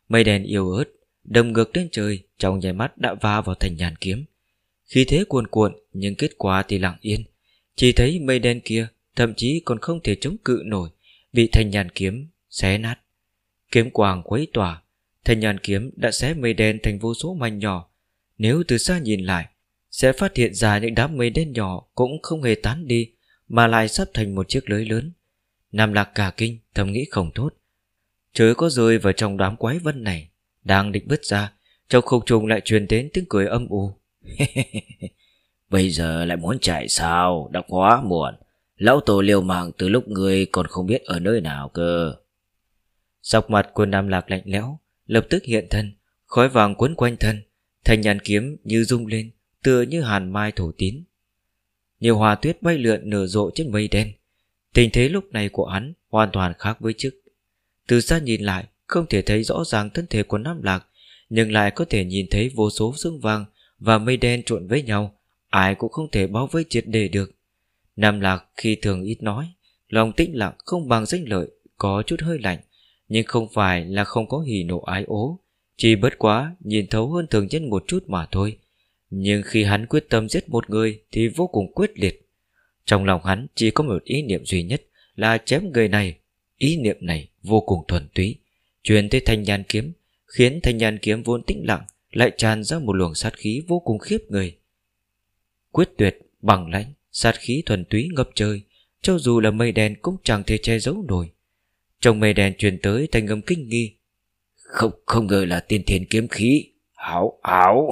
Mây đèn yêu ớt đầm ngược lên trời trong nháy mắt đã va vào thành nhàn kiếm. Khi thế cuồn cuộn nhưng kết quả thì lặng yên. Chỉ thấy mây đen kia thậm chí còn không thể chống cự nổi, bị thanh nhàn kiếm xé nát. Kiếm quàng quấy tỏa, thanh nhàn kiếm đã xé mây đen thành vô số mảnh nhỏ. Nếu từ xa nhìn lại, sẽ phát hiện ra những đám mây đen nhỏ cũng không hề tán đi, mà lại sắp thành một chiếc lưới lớn. Nam lạc cả kinh, thầm nghĩ không tốt. Chớ có rơi vào trong đám quái vân này, đang định bứt ra, trong không trùng lại truyền đến tiếng cười âm u. Bây giờ lại muốn chạy sao, đã quá muộn. Lão tổ liều mạng từ lúc người còn không biết ở nơi nào cơ. Dọc mặt của Nam Lạc lạnh lẽo, lập tức hiện thân, khói vàng quấn quanh thân, thành nhàn kiếm như rung lên, tựa như hàn mai thổ tín. Nhiều hòa tuyết bay lượn nở rộ trên mây đen. Tình thế lúc này của hắn hoàn toàn khác với trước. Từ xa nhìn lại, không thể thấy rõ ràng thân thể của Nam Lạc, nhưng lại có thể nhìn thấy vô số xương vàng và mây đen trộn với nhau, ai cũng không thể bao vây triệt đề được. Nam Lạc khi thường ít nói, lòng tĩnh lặng không bằng danh lợi, có chút hơi lạnh, nhưng không phải là không có hỉ nộ ái ố, chỉ bất quá nhìn thấu hơn thường nhân một chút mà thôi. Nhưng khi hắn quyết tâm giết một người thì vô cùng quyết liệt. Trong lòng hắn chỉ có một ý niệm duy nhất là chém người này. Ý niệm này vô cùng thuần túy, truyền tới thanh nhan kiếm, khiến thanh nhan kiếm vốn tĩnh lặng lại tràn ra một luồng sát khí vô cùng khiếp người. Quyết tuyệt, bằng lãnh, sát khí thuần túy ngập trời, cho dù là mây đen cũng chẳng thể che giấu nổi. Trong mây đen truyền tới thành âm kinh nghi. Không không ngờ là tiên thiên kiếm khí. Hảo, hảo.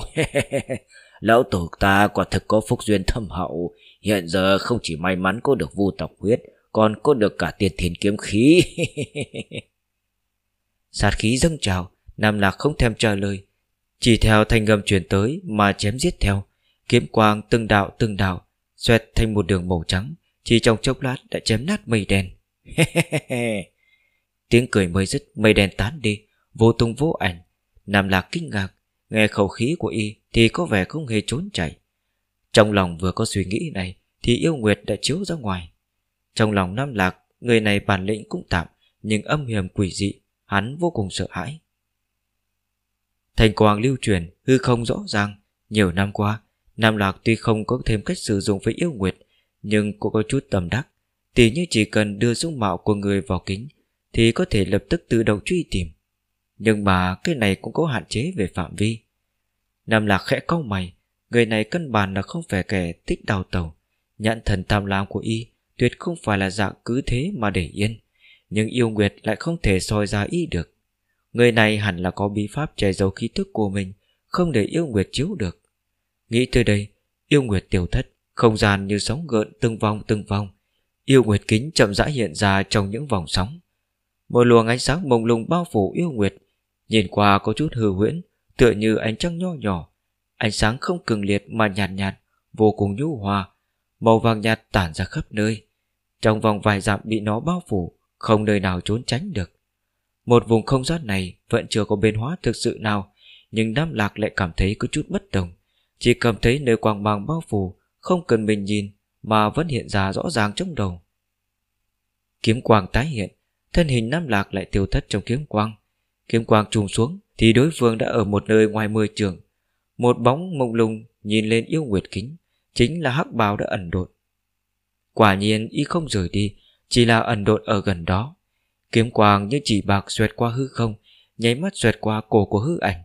Lão tổ ta quả thực có phúc duyên thâm hậu. Hiện giờ không chỉ may mắn có được vu tộc huyết, còn có được cả tiên thiên kiếm khí. sát khí dâng trào, Nam Lạc không thèm trả lời. Chỉ theo thanh âm truyền tới mà chém giết theo. Kiếm quang từng đạo từng đạo xoẹt thành một đường màu trắng chỉ trong chốc lát đã chém nát mây đen tiếng cười mới dứt, mây đen tán đi, vô tung vô ảnh. Nam lạc kinh ngạc, nghe khẩu khí của y thì có vẻ không hề trốn chạy. Trong lòng vừa có suy nghĩ này thì yêu nguyệt đã chiếu ra ngoài. Trong lòng nam lạc, người này bản lĩnh cũng tạm, nhưng âm hiểm quỷ dị, hắn vô cùng sợ hãi. Thành quang lưu truyền, hư không rõ ràng. Nhiều năm qua, Nam Lạc tuy không có thêm cách sử dụng với yêu nguyệt, Nhưng cũng có chút tầm đắc. Tỉ như chỉ cần đưa dung mạo của người vào kính thì có thể lập tức tự động truy tìm. Nhưng mà cái này cũng có hạn chế về phạm vi. Nam Lạc khẽ cau mày, Người này căn bản là không phải kẻ thích đào tàu Nhãn thần tam lam của y Tuyệt không phải là dạng cứ thế mà để yên, Nhưng yêu nguyệt lại không thể soi ra y được. Người này hẳn là có bí pháp che giấu khí tức của mình, Không để yêu nguyệt chiếu được. Nghĩ tới đây, Yêu nguyệt tiểu thất, Không gian như sóng gợn từng vòng từng vòng. Yêu nguyệt kính chậm rãi hiện ra trong những vòng sóng. Một luồng ánh sáng mông lung bao phủ yêu nguyệt. Nhìn qua có chút hư huyễn, Tựa như ánh trăng nho nhỏ. Ánh sáng không cường liệt mà nhạt nhạt, Vô cùng nhu hòa. Màu vàng nhạt tản ra khắp nơi. Trong vòng vài dặm bị nó bao phủ, Không nơi nào trốn tránh được. Một vùng không gian này Vẫn chưa có biến hóa thực sự nào, Nhưng Nam Lạc lại cảm thấy có chút bất đồng. Chỉ cảm thấy nơi quang mang bao phủ, Không cần mình nhìn, Mà vẫn hiện ra rõ ràng trong đầu. Kiếm quang tái hiện. Thân hình Nam Lạc lại tiêu thất trong kiếm quang. Kiếm quang trùng xuống Thì đối phương đã ở một nơi ngoài mười trường. Một bóng mông lung nhìn lên yêu nguyệt kính, Chính là hắc bào đã ẩn đột Quả nhiên y không rời đi, Chỉ là ẩn đột ở gần đó. Kiếm quang như chỉ bạc xoẹt qua hư không, Nháy mắt xoẹt qua cổ của hư ảnh.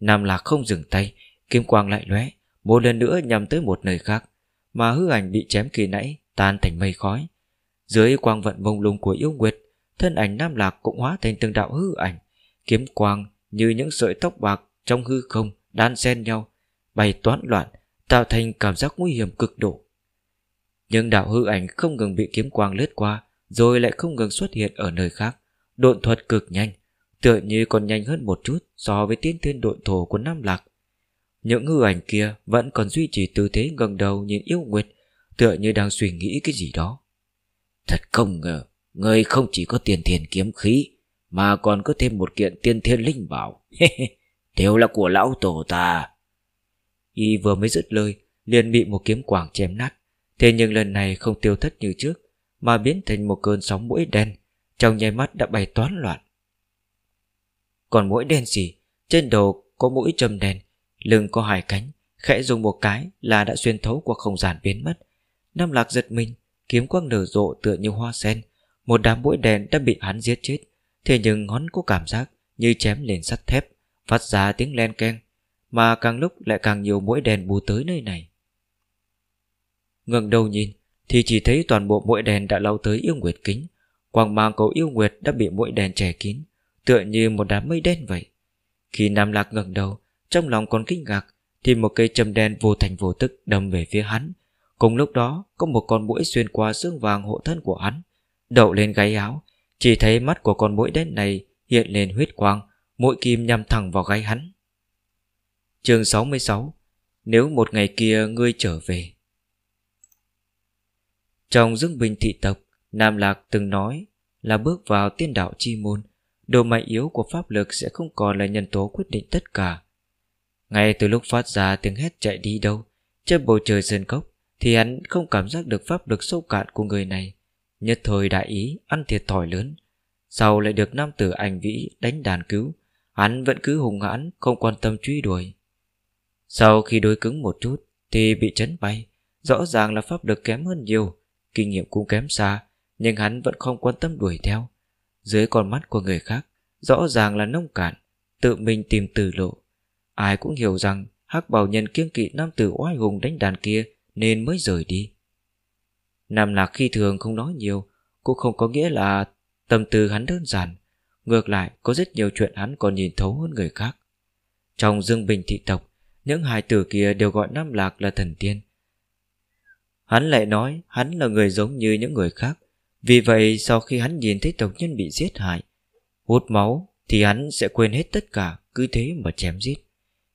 Nam Lạc không dừng tay, Kiếm quang lại lóe, Một lần nữa nhằm tới một nơi khác, Mà hư ảnh bị chém kỳ nãy, Tan thành mây khói. Dưới quang vận mông lung của yêu nguyệt Thân ảnh Nam Lạc cũng hóa thành từng đạo hư ảnh, Kiếm quang như những sợi tóc bạc Trong hư không đan xen nhau, Bay toán loạn, Tạo thành cảm giác nguy hiểm cực độ. Nhưng đạo hư ảnh không ngừng bị kiếm quang lướt qua, Rồi lại không ngừng xuất hiện ở nơi khác, Độn thuật cực nhanh, Tựa như còn nhanh hơn một chút So với tiến thiên độn thổ của Nam Lạc. Những hư ảnh kia Vẫn còn duy trì tư thế ngẩng đầu nhìn yêu nguyệt, Tựa như đang suy nghĩ cái gì đó. Thật không ngờ Người không chỉ có tiền thiền kiếm khí, Mà còn có thêm một kiện tiên thiên linh bảo. Đều là của lão tổ ta. Y vừa mới dứt lời, liền bị một kiếm quảng chém nát. Thế nhưng lần này không tiêu thất như trước, Mà biến thành một cơn sóng mũi đen, Trong nháy mắt đã bay toán loạn. Còn mũi đen gì? Trên đầu có mũi châm đen, Lưng có hai cánh, Khẽ dùng một cái là đã xuyên thấu qua không gian biến mất. Nam lạc giật mình, Kiếm quang nở rộ tựa như hoa sen một đám mũi đèn đã bị hắn giết chết. Thế nhưng hắn có cảm giác Như chém lên sắt thép, Phát ra tiếng len keng, mà càng lúc lại càng nhiều mũi đèn bù tới nơi này. Ngẩng đầu nhìn, Thì chỉ thấy toàn bộ mũi đèn đã lao tới yêu nguyệt kính. Quang mang cầu yêu nguyệt đã bị mũi đèn che kín, Tựa như một đám mây đen vậy. Khi Nam Lạc ngẩng đầu, Trong lòng còn kinh ngạc, Thì một cây châm đen vô thành vô tức đâm về phía hắn. Cùng lúc đó, Có một con mũi xuyên qua xương vàng hộ thân của hắn. Đậu lên gáy áo. Chỉ thấy mắt của con mũi đen này Hiện lên huyết quang, Mũi kim nhằm thẳng vào gáy hắn. Chương 66 Nếu một ngày kia ngươi trở về. Trong dương bình thị tộc, Nam Lạc từng nói Là bước vào tiên đạo chi môn đồ mạnh yếu của pháp lực sẽ không còn là nhân tố quyết định tất cả. Ngay từ lúc phát ra tiếng hét chạy đi đâu, Trên bầu trời sơn cốc, Thì hắn không cảm giác được pháp lực sâu cạn của người này. Nhất thời đại ý, Ăn thiệt thòi lớn. Sau lại được nam tử ảnh vĩ đánh đàn cứu? Hắn vẫn cứ hùng hãn, Không quan tâm truy đuổi. Sau khi đối cứng một chút, Thì bị chấn bay. Rõ ràng là pháp lực kém hơn nhiều, Kinh nghiệm cũng kém xa, Nhưng hắn vẫn không quan tâm đuổi theo. Dưới con mắt của người khác, Rõ ràng là nông cạn, Tự mình tìm từ lộ. Ai cũng hiểu rằng, hắc bảo nhân kiêng kỵ nam tử oai hùng đánh đàn kia Nên mới rời đi. Nam lạc khi thường không nói nhiều, Cũng không có nghĩa là Tâm tư hắn đơn giản. Ngược lại, có rất nhiều chuyện hắn còn nhìn thấu hơn người khác. Trong dương bình thị tộc, những hài tử kia đều gọi Nam Lạc là thần tiên. Hắn lại nói Hắn là người giống như những người khác. Vì vậy, sau khi hắn nhìn thấy tộc nhân bị giết hại, Hút máu, Thì hắn sẽ quên hết tất cả, Cứ thế mà chém giết.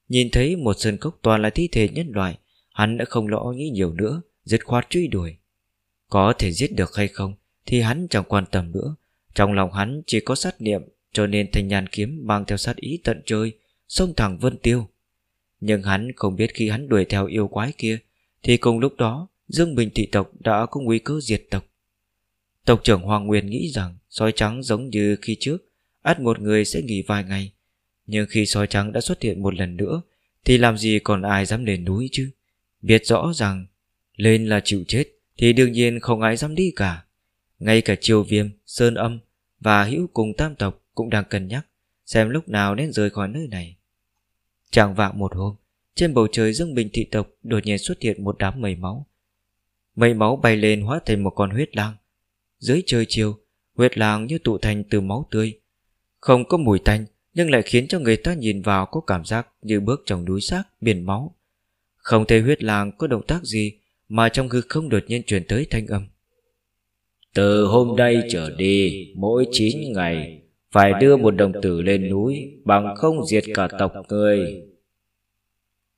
Nhìn thấy một sân cốc toàn là thi thể nhân loại, Hắn đã không lo nghĩ nhiều nữa, Dứt khoát truy đuổi. Có thể giết được hay không Thì hắn chẳng quan tâm nữa. Trong lòng hắn chỉ có sát niệm, Cho nên thanh nhàn kiếm mang theo sát ý tận chơi Xông thẳng vân tiêu. Nhưng hắn không biết khi hắn đuổi theo yêu quái kia, Thì cùng lúc đó, Dương Bình thị tộc đã có nguy cơ diệt tộc. Tộc trưởng Hoàng Nguyên nghĩ rằng sói trắng giống như khi trước, ắt một người sẽ nghỉ vài ngày. Nhưng khi sói trắng đã xuất hiện một lần nữa, Thì làm gì còn ai dám lên núi chứ? Biết rõ rằng, Lên là chịu chết. Thì đương nhiên không ai dám đi cả Ngay cả triều viêm, sơn âm Và hữu cùng tam tộc cũng đang cân nhắc Xem lúc nào nên rời khỏi nơi này Chẳng vạng một hôm Trên bầu trời Dương Bình thị tộc đột nhiên xuất hiện một đám mây máu. Mây máu bay lên hóa thành một con huyết lang. Dưới trời chiều, huyết lang như tụ thành từ máu tươi. Không có mùi tanh, nhưng lại khiến cho người ta nhìn vào có cảm giác như bước trong núi xác biển máu. Không thấy huyết lang có động tác gì mà trong hư không đột nhiên truyền tới thanh âm. Từ hôm nay trở đi, mỗi 9 ngày, phải đưa một đồng tử lên núi, bằng không diệt cả tộc người.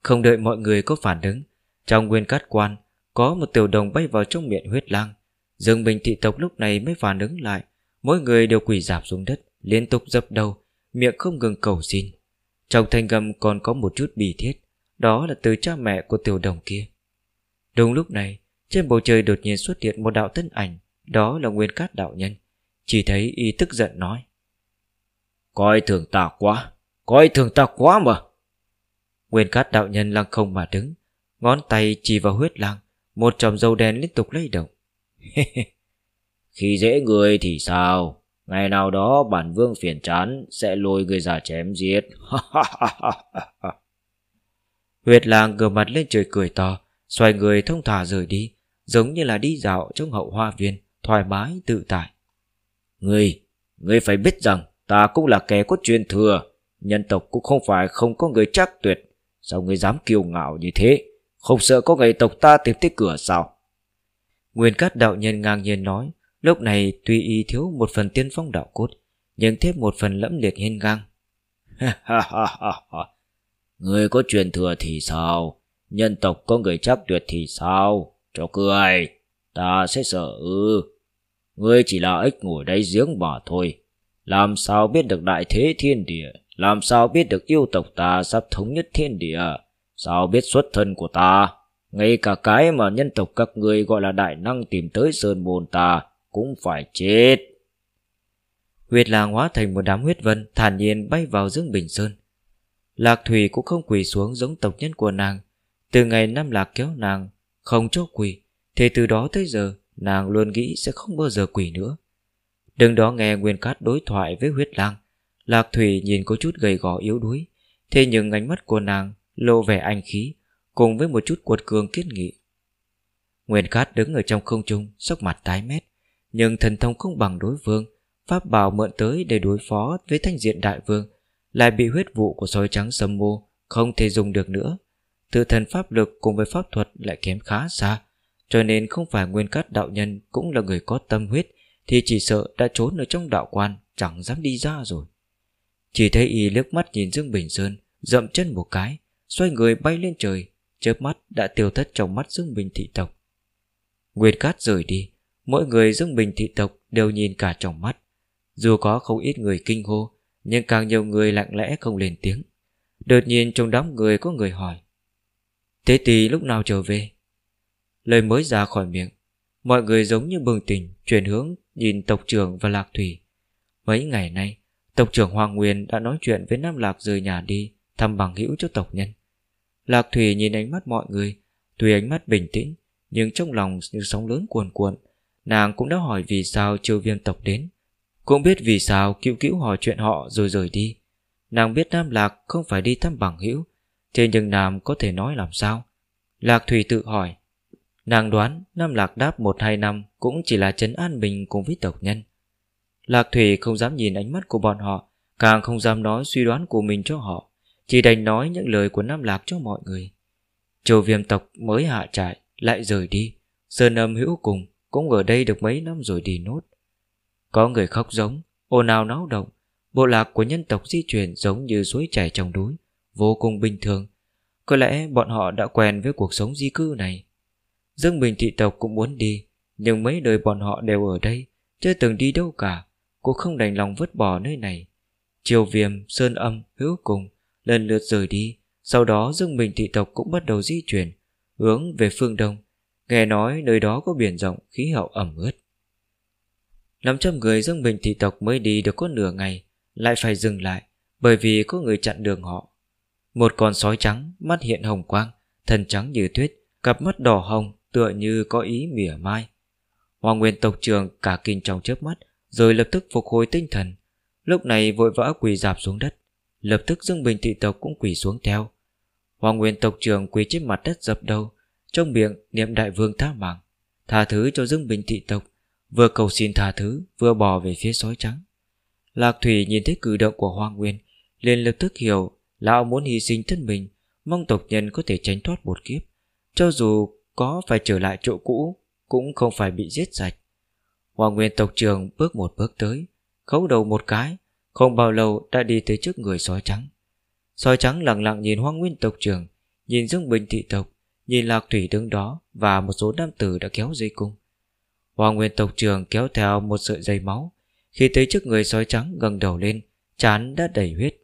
Không đợi mọi người có phản ứng, trong nguyên cát quan, có một tiểu đồng bay vào trong miệng huyết lang. Dương Bình thị tộc lúc này mới phản ứng lại, mỗi người đều quỳ dạp xuống đất, liên tục dập đầu, miệng không ngừng cầu xin. Trong thanh gầm còn có một chút bì thiết, đó là từ cha mẹ của tiểu đồng kia. Đúng lúc này, trên bầu trời đột nhiên xuất hiện một đạo thân ảnh, đó là Nguyên Cát đạo nhân. Chỉ thấy y tức giận nói. Coi thường ta quá, coi thường ta quá mà. Nguyên Cát đạo nhân lăng không mà đứng, ngón tay chỉ vào huyết lang, một tròm dâu đen liên tục lay động. Khi dễ người thì sao? Ngày nào đó bản vương phiền chán sẽ lôi người ra chém giết. Huyết lang ngửa mặt lên trời cười to, xoay người thông thả rời đi, giống như là đi dạo trong hậu hoa viên, thoải mái tự tại. Ngươi, ngươi phải biết rằng ta cũng là kẻ có truyền thừa, nhân tộc cũng không phải không có người chắc tuyệt. Sao ngươi dám kiêu ngạo như thế? Không sợ có ngày tộc ta tìm tới cửa sao? Nguyên cát đạo nhân ngang nhiên nói, lúc này tuy y thiếu một phần tiên phong đạo cốt, nhưng thêm một phần lẫm liệt hiên ngang. Người có truyền thừa thì sao? Nhân tộc có người chắc tuyệt thì sao? Cho cười, ta sẽ sợ ư. Ngươi chỉ là ếch ngồi đáy giếng mà thôi. Làm sao biết được đại thế thiên địa? Làm sao biết được yêu tộc ta sắp thống nhất thiên địa? Sao biết xuất thân của ta? Ngay cả cái mà nhân tộc các ngươi gọi là đại năng tìm tới sơn môn ta cũng phải chết. huyệt làng hóa thành một đám huyết vân thản nhiên bay vào dương bình sơn. Lạc Thủy cũng không quỳ xuống giống tộc nhân của nàng. Từ ngày nam lạc kéo nàng, không cho quỳ, thì từ đó tới giờ, nàng luôn nghĩ sẽ không bao giờ quỳ nữa. Đừng đó nghe Nguyên Cát đối thoại với huyết lang. Lạc Thủy nhìn có chút gầy gò yếu đuối, thế nhưng ánh mắt của nàng lộ vẻ anh khí, cùng với một chút cuột cường kiết nghị. Nguyên Cát đứng ở trong không trung, sốc mặt tái mét, nhưng thần thông không bằng đối phương, pháp bảo mượn tới để đối phó với thanh diện đại vương, lại bị huyết vụ của sói trắng xâm mô, không thể dùng được nữa. Tự thần pháp lực cùng với pháp thuật lại kém khá xa, cho nên không phải nguyên cát đạo nhân cũng là người có tâm huyết, thì chỉ sợ đã trốn ở trong đạo quan, chẳng dám đi ra rồi. Chỉ thấy y liếc mắt nhìn Dương Bình Sơn, dậm chân một cái, xoay người bay lên trời, chớp mắt đã tiêu thất trong mắt Dương Bình thị tộc. Nguyên cát rời đi, mỗi người Dương Bình thị tộc đều nhìn cả trong mắt. Dù có không ít người kinh hô, nhưng càng nhiều người lặng lẽ không lên tiếng. Đột nhiên trong đám người có người hỏi. Thế tỷ lúc nào trở về? Lời mới ra khỏi miệng, mọi người giống như bừng tỉnh, chuyển hướng nhìn tộc trưởng và Lạc Thủy. Mấy ngày nay, tộc trưởng Hoàng Nguyên đã nói chuyện với Nam Lạc rời nhà đi, thăm bằng hữu cho tộc nhân. Lạc Thủy nhìn ánh mắt mọi người, tuy ánh mắt bình tĩnh, nhưng trong lòng như sóng lớn cuồn cuộn, nàng cũng đã hỏi vì sao triều viêm tộc đến. Cũng biết vì sao cứu cứu hỏi chuyện họ rồi rời đi. Nàng biết Nam Lạc không phải đi thăm bằng hữu, thế nhưng Nam có thể nói làm sao? Lạc Thủy tự hỏi. Nàng đoán Nam Lạc đáp một hai năm cũng chỉ là trấn an mình cùng với tộc nhân. Lạc Thủy không dám nhìn ánh mắt của bọn họ, càng không dám nói suy đoán của mình cho họ, chỉ đành nói những lời của Nam Lạc cho mọi người. Châu viêm tộc mới hạ trại, lại rời đi. Sơn âm hữu cùng, cũng ở đây được mấy năm rồi đi nốt. Có người khóc giống, ồn ào náo động. Bộ lạc của nhân tộc di chuyển giống như suối chảy trong núi, vô cùng bình thường. Có lẽ bọn họ đã quen với cuộc sống di cư này. Dương Bình thị tộc cũng muốn đi, nhưng mấy đời bọn họ đều ở đây, chưa từng đi đâu cả, cũng không đành lòng vứt bỏ nơi này. Triều Viêm, Sơn Âm, Hữu Cùng lần lượt rời đi, sau đó Dương Bình thị tộc cũng bắt đầu di chuyển, hướng về phương đông. Nghe nói nơi đó có biển rộng, khí hậu ẩm ướt. 500 người Dương Bình thị tộc mới đi được có nửa ngày, lại phải dừng lại, bởi vì có người chặn đường họ. Một con sói trắng, mắt hiện hồng quang, thân trắng như tuyết, cặp mắt đỏ hồng, tựa như có ý mỉa mai. Hoàng Nguyên tộc trường cả kinh trong chớp mắt, rồi lập tức phục hồi tinh thần. Lúc này vội vã quỳ dạp xuống đất, lập tức Dương Bình thị tộc cũng quỳ xuống theo. Hoàng Nguyên tộc trưởng quỳ trên mặt đất dập đầu Trong miệng niệm đại vương tha mạng Tha thứ cho Dương Bình thị tộc Vừa cầu xin tha thứ Vừa bò về phía sói trắng Lạc Thủy nhìn thấy cử động của Hoàng Nguyên liền lập tức hiểu Lão muốn hy sinh thân mình, Mong tộc nhân có thể tránh thoát một kiếp. Cho dù có phải trở lại chỗ cũ, Cũng không phải bị giết sạch. Hoàng Nguyên tộc trưởng bước một bước tới, Khấu đầu một cái, Không bao lâu đã đi tới trước người sói trắng. Sói trắng lặng lặng nhìn Hoàng Nguyên tộc trưởng, Nhìn Dương Bình thị tộc, Nhìn Lạc Thủy đứng đó Và một số nam tử đã kéo dây cung. Hoàng Nguyên tộc trưởng kéo theo một sợi dây máu, Khi tới trước người sói trắng gần đầu lên, Chán đã đầy huyết.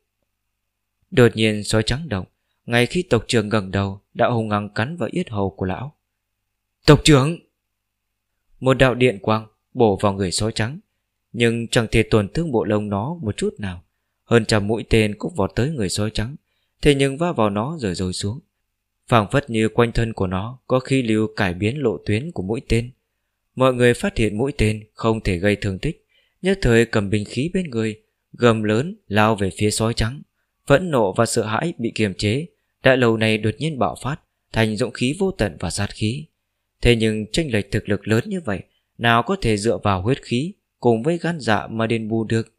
Đột nhiên sói trắng động, Ngay khi tộc trưởng gần đầu Đã hùng ngang cắn vào yết hầu của lão. Tộc trưởng! Một đạo điện quang bổ vào người sói trắng, Nhưng chẳng thể tổn thương bộ lông nó một chút nào. Hơn trăm mũi tên cũng vọt tới người sói trắng, Thế nhưng va vào nó rồi rồi xuống. Phảng phất như quanh thân của nó Có khi lưu cải biến lộ tuyến của mũi tên. Mọi người phát hiện mũi tên Không thể gây thương tích, Nhất thời cầm binh khí bên người, Gầm lớn lao về phía sói trắng. Phẫn nộ và sợ hãi bị kiềm chế Đã lâu này đột nhiên bạo phát Thành dũng khí vô tận và sát khí. Thế nhưng tranh lệch thực lực lớn như vậy, Nào có thể dựa vào huyết khí Cùng với gan dạ mà đền bù được?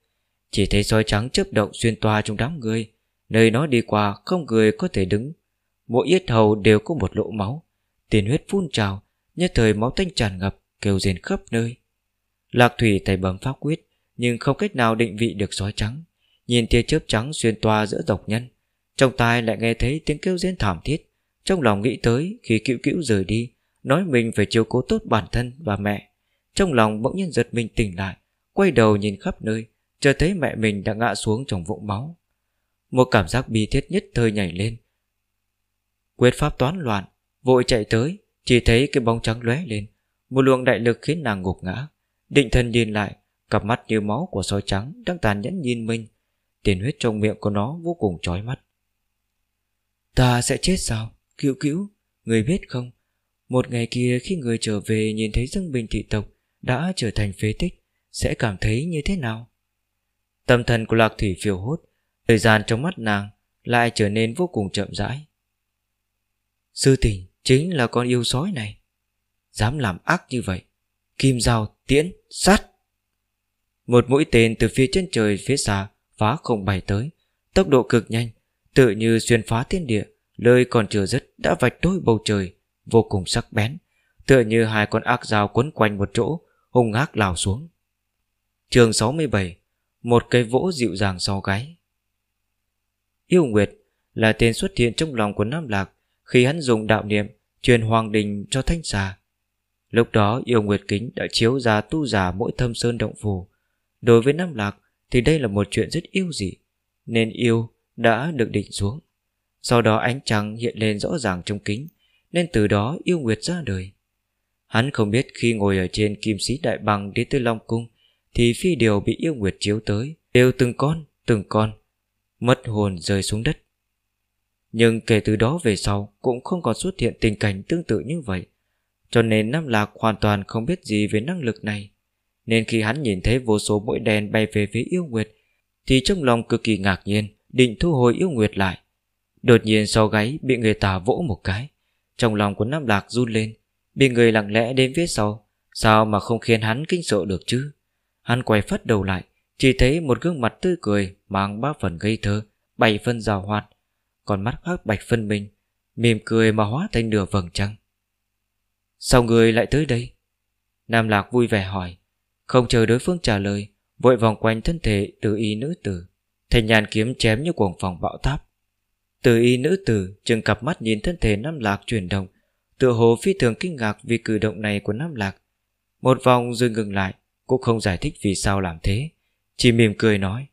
Chỉ thấy sói trắng chớp động xuyên toa trong đám người, Nơi nó đi qua không người có thể đứng. Mỗi yết hầu đều có một lỗ máu, Tiền huyết phun trào Nhất thời máu tanh tràn ngập Kêu rền khắp nơi. Lạc thủy tay bấm pháp quyết, Nhưng không cách nào định vị được sói trắng. Nhìn tia chớp trắng xuyên toa giữa tộc nhân, Trong tai lại nghe thấy tiếng kêu rên thảm thiết. Trong lòng nghĩ tới, khi cựu cữu rời đi, Nói mình phải chiếu cố tốt bản thân và mẹ. Trong lòng bỗng nhiên giật mình tỉnh lại, Quay đầu nhìn khắp nơi Chờ thấy mẹ mình đã ngã xuống trong vũng máu. Một cảm giác bi thiết nhất thời nhảy lên. Quyết pháp toán loạn, Vội chạy tới, Chỉ thấy cái bóng trắng lóe lên. Một luồng đại lực khiến nàng gục ngã. Định thân nhìn lại, Cặp mắt như máu của sói trắng đang tàn nhẫn nhìn mình. Tiền huyết trong miệng của nó vô cùng chói mắt. Ta sẽ chết sao? Cứu cứu. Người biết không? Một ngày kia khi người trở về nhìn thấy dân bình thị tộc Đã trở thành phế tích, Sẽ cảm thấy như thế nào? Tâm thần của lạc thủy phiêu hốt, Thời gian trong mắt nàng Lại trở nên vô cùng chậm rãi. Sư tình chính là con yêu sói này. Dám làm ác như vậy. Kim dao tiễn, sát! Một mũi tên từ phía chân trời phía xa Phá không bay tới Tốc độ cực nhanh Tự như xuyên phá thiên địa, Lời còn chưa dứt đã vạch đôi bầu trời, Vô cùng sắc bén, Tựa như hai con ác dao quấn quanh một chỗ, Hung ác lao xuống Trường 67 Một cây vỗ dịu dàng sau gáy Yêu Nguyệt là tên xuất hiện trong lòng của Nam Lạc khi hắn dùng đạo niệm truyền hoàng đình cho thanh xà. Lúc đó, yêu nguyệt kính đã chiếu ra tu giả mỗi thâm sơn động phù. Đối với Nam Lạc thì đây là một chuyện rất yêu dị, nên yêu đã được định xuống. Sau đó ánh trăng hiện lên rõ ràng trong kính, nên từ đó yêu nguyệt ra đời. Hắn không biết khi ngồi ở trên kim sĩ đại bằng đến tới Long Cung, thì phi điều bị yêu nguyệt chiếu tới, đều từng con, từng con, mất hồn rơi xuống đất. Nhưng kể từ đó về sau Cũng không còn xuất hiện tình cảnh tương tự như vậy Cho nên Nam Lạc hoàn toàn không biết gì về năng lực này nên khi hắn nhìn thấy vô số mũi đèn bay về phía yêu nguyệt, Thì trong lòng cực kỳ ngạc nhiên, Định thu hồi yêu nguyệt lại. Đột nhiên sau gáy bị người ta vỗ một cái, Trong lòng của Nam Lạc run lên, Bị người lặng lẽ đến phía sau. Sao mà không khiến hắn kinh sợ được chứ? Hắn quay phát đầu lại, Chỉ thấy một gương mặt tươi cười Mang ba phần gây thơ, Bảy phân rào hoạt. Còn mắt hắc bạch phân minh, Mỉm cười mà hóa thành nửa vầng trăng. Sao người lại tới đây? Nam Lạc vui vẻ hỏi. Không chờ đối phương trả lời, Vội vòng quanh thân thể từ y nữ tử. Thành nhàn kiếm chém như cuồng phòng bão táp. Từ y nữ tử Trừng cặp mắt nhìn thân thể Nam Lạc chuyển động, Tựa hồ phi thường kinh ngạc Vì cử động này của Nam Lạc. Một vòng rồi ngừng lại, Cũng không giải thích vì sao làm thế, Chỉ mỉm cười nói,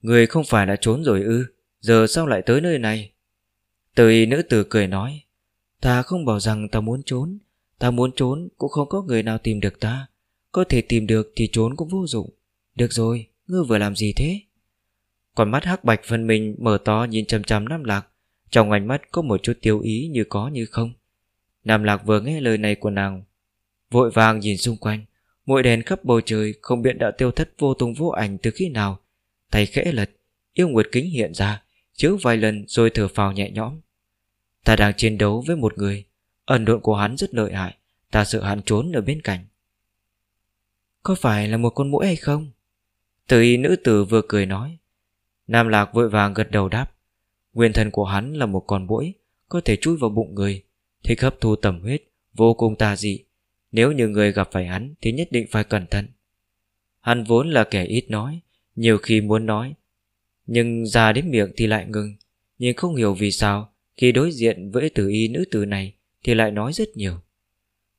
Người không phải đã trốn rồi ư, Giờ sao lại tới nơi này? Từ y nữ tử cười nói, Ta không bảo rằng ta muốn trốn, Ta muốn trốn cũng không có người nào tìm được ta. Có thể tìm được thì trốn cũng vô dụng. Được rồi Ngươi vừa làm gì thế? Còn mắt hắc bạch phân mình mở to nhìn chăm chăm Nam Lạc. Trong ánh mắt có một chút tiêu ý như có như không. Nam Lạc vừa nghe lời này của nàng, Vội vàng nhìn xung quanh. Mỗi đèn khắp bầu trời không biết đã tiêu thất vô tung vô ảnh từ khi nào. Tay khẽ lật, Yêu Nguyệt Kính hiện ra chiếu vài lần rồi thở phào nhẹ nhõm. Ta đang chiến đấu với một người, Ẩn độn của hắn rất lợi hại, Ta sợ hắn trốn ở bên cạnh. Có phải là một con mũi hay không? Tử y nữ tử vừa cười nói. Nam Lạc vội vàng gật đầu đáp. Nguyên thần của hắn là một con mũi, Có thể chui vào bụng người. Thích hấp thu tầm huyết, Vô cùng tà dị. Nếu như người gặp phải hắn Thì nhất định phải cẩn thận. Hắn vốn là kẻ ít nói, Nhiều khi muốn nói. Nhưng ra đến miệng thì lại ngừng. Nhưng không hiểu vì sao, Khi đối diện với tử y nữ tử này Thì lại nói rất nhiều.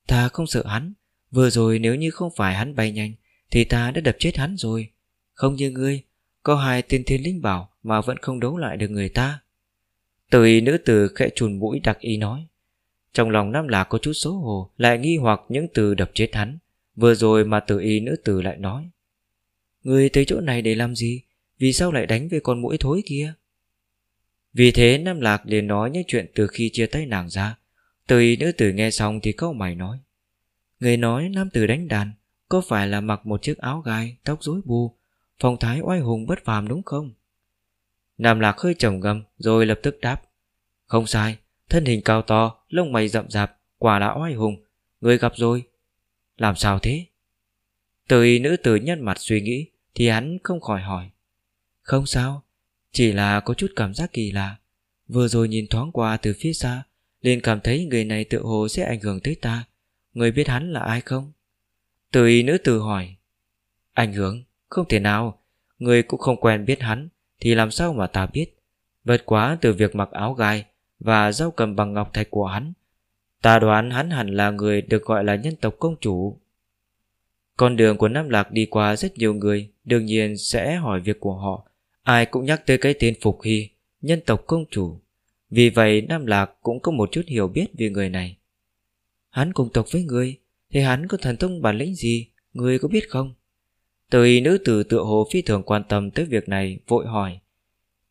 Ta không sợ hắn Vừa rồi nếu như không phải hắn bay nhanh, Thì ta đã đập chết hắn rồi. Không như ngươi, Có hai tiên thiên linh bảo Mà vẫn không đấu lại được người ta. Tử y nữ tử khẽ chùn mũi đặc ý nói. Trong lòng Nam Lạc có chút xấu hổ, Lại nghi hoặc những từ đập chết hắn. Vừa rồi mà tử y nữ tử lại nói. Người tới chỗ này để làm gì? Vì sao lại đánh về con mũi thối kia? Vì thế Nam Lạc liền nói những chuyện từ khi chia tay nàng ra. Tử y nữ tử nghe xong thì câu mày nói. Người nói nam tử đánh đàn, Có phải là mặc một chiếc áo gai, Tóc rối bù, Phong thái oai hùng bất phàm đúng không? Nam Lạc hơi trầm ngâm, Rồi lập tức đáp. Không sai, Thân hình cao to, Lông mày rậm rạp, Quả là oai hùng, Người gặp rồi. Làm sao thế? Từ nữ tử nhân mặt suy nghĩ, Thì hắn không khỏi hỏi. Không sao, Chỉ là có chút cảm giác kỳ lạ. Vừa rồi nhìn thoáng qua từ phía xa, liền cảm thấy người này tự hồ sẽ ảnh hưởng tới ta. Người biết hắn là ai không? Từ nữ tử hỏi. Ảnh hưởng? Không thể nào. Người cũng không quen biết hắn, Thì làm sao mà ta biết? Vượt quá từ việc mặc áo gai Và dao cầm bằng ngọc thạch của hắn. Ta đoán hắn hẳn là người được gọi là nhân tộc công chủ. Con đường của Nam Lạc đi qua rất nhiều người, Đương nhiên sẽ hỏi việc của họ. Ai cũng nhắc tới cái tên Phục Hy, Nhân tộc công chủ. Vì vậy Nam Lạc cũng có một chút hiểu biết về người này. Hắn cùng tộc với người, Thì hắn có thần thông bản lĩnh gì, Người có biết không? Từ nữ tử tựa hồ phi thường quan tâm tới việc này, Vội hỏi.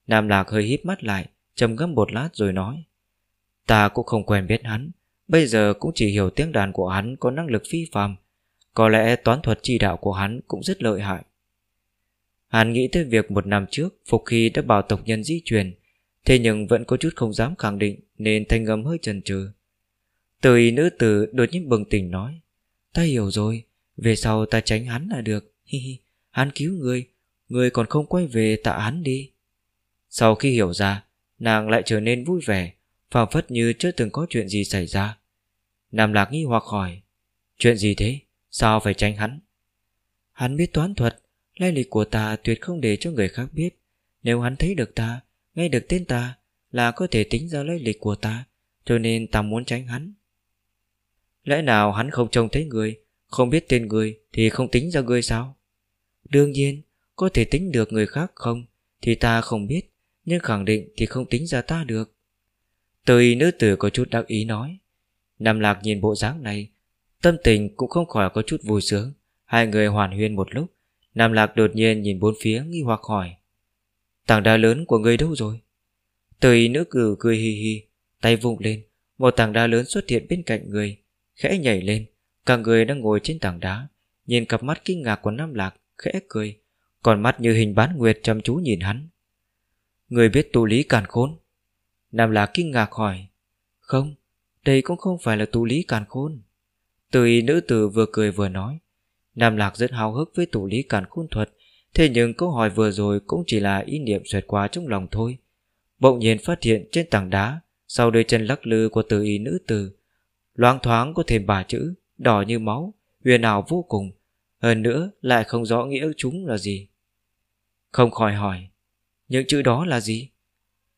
Nam Lạc hơi híp mắt lại, trầm ngâm một lát rồi nói. Ta cũng không quen biết hắn, Bây giờ cũng chỉ hiểu tiếng đàn của hắn có năng lực phi phàm. Có lẽ toán thuật chỉ đạo của hắn cũng rất lợi hại. Hắn nghĩ tới việc một năm trước, Phục Hy đã bảo tộc nhân di chuyển Thế nhưng vẫn có chút không dám khẳng định, Nên thanh âm hơi chần chừ. Từ ý nữ tử đột nhiên bừng tỉnh nói, Ta hiểu rồi, Về sau ta tránh hắn là được. Hi hi, Hắn cứu người Người còn không quay về tạ hắn đi. Sau khi hiểu ra, Nàng lại trở nên vui vẻ, phảng phất như chưa từng có chuyện gì xảy ra. Nam Lạc nghi hoặc hỏi, Chuyện gì thế? Sao phải tránh hắn? Hắn biết toán thuật, Lai lịch của ta tuyệt không để cho người khác biết. Nếu hắn thấy được ta, Nghe được tên ta, Là có thể tính ra lai lịch của ta, Cho nên ta muốn tránh hắn. Lẽ nào hắn không trông thấy người, Không biết tên người Thì không tính ra người sao? Đương nhiên, Có thể tính được người khác không Thì ta không biết, Nhưng khẳng định thì không tính ra ta được. Tôi nữ tử có chút đắc ý nói, Nam Lạc nhìn bộ dáng này, Tâm tình cũng không khỏi có chút vui sướng. Hai người hoàn huyên một lúc, Nam Lạc đột nhiên nhìn bốn phía nghi hoặc hỏi, Tảng đá lớn của người đâu rồi? Tời nữ cử cười hì hì, Tay vung lên, Một tảng đá lớn xuất hiện bên cạnh người. Khẽ nhảy lên. Cả người đang ngồi trên tảng đá, Nhìn cặp mắt kinh ngạc của Nam Lạc, Khẽ cười, Còn mắt như hình bán nguyệt chăm chú nhìn hắn. Người biết tu lý càn khôn? Nam Lạc kinh ngạc hỏi. Không, đây cũng không phải là tụ lý càn khôn. Từ ý nữ tử vừa cười vừa nói. Nam Lạc rất hào hức với tụ lý càn khôn thuật, Thế nhưng câu hỏi vừa rồi Cũng chỉ là ý niệm xoẹt qua trong lòng thôi. Bỗng nhiên phát hiện trên tảng đá, Sau đôi chân lắc lư của từ ý nữ tử Loáng thoáng có thêm ba chữ, Đỏ như máu, Huyền ảo vô cùng. Hơn nữa, lại không rõ nghĩa chúng là gì. Không khỏi hỏi, Những chữ đó là gì?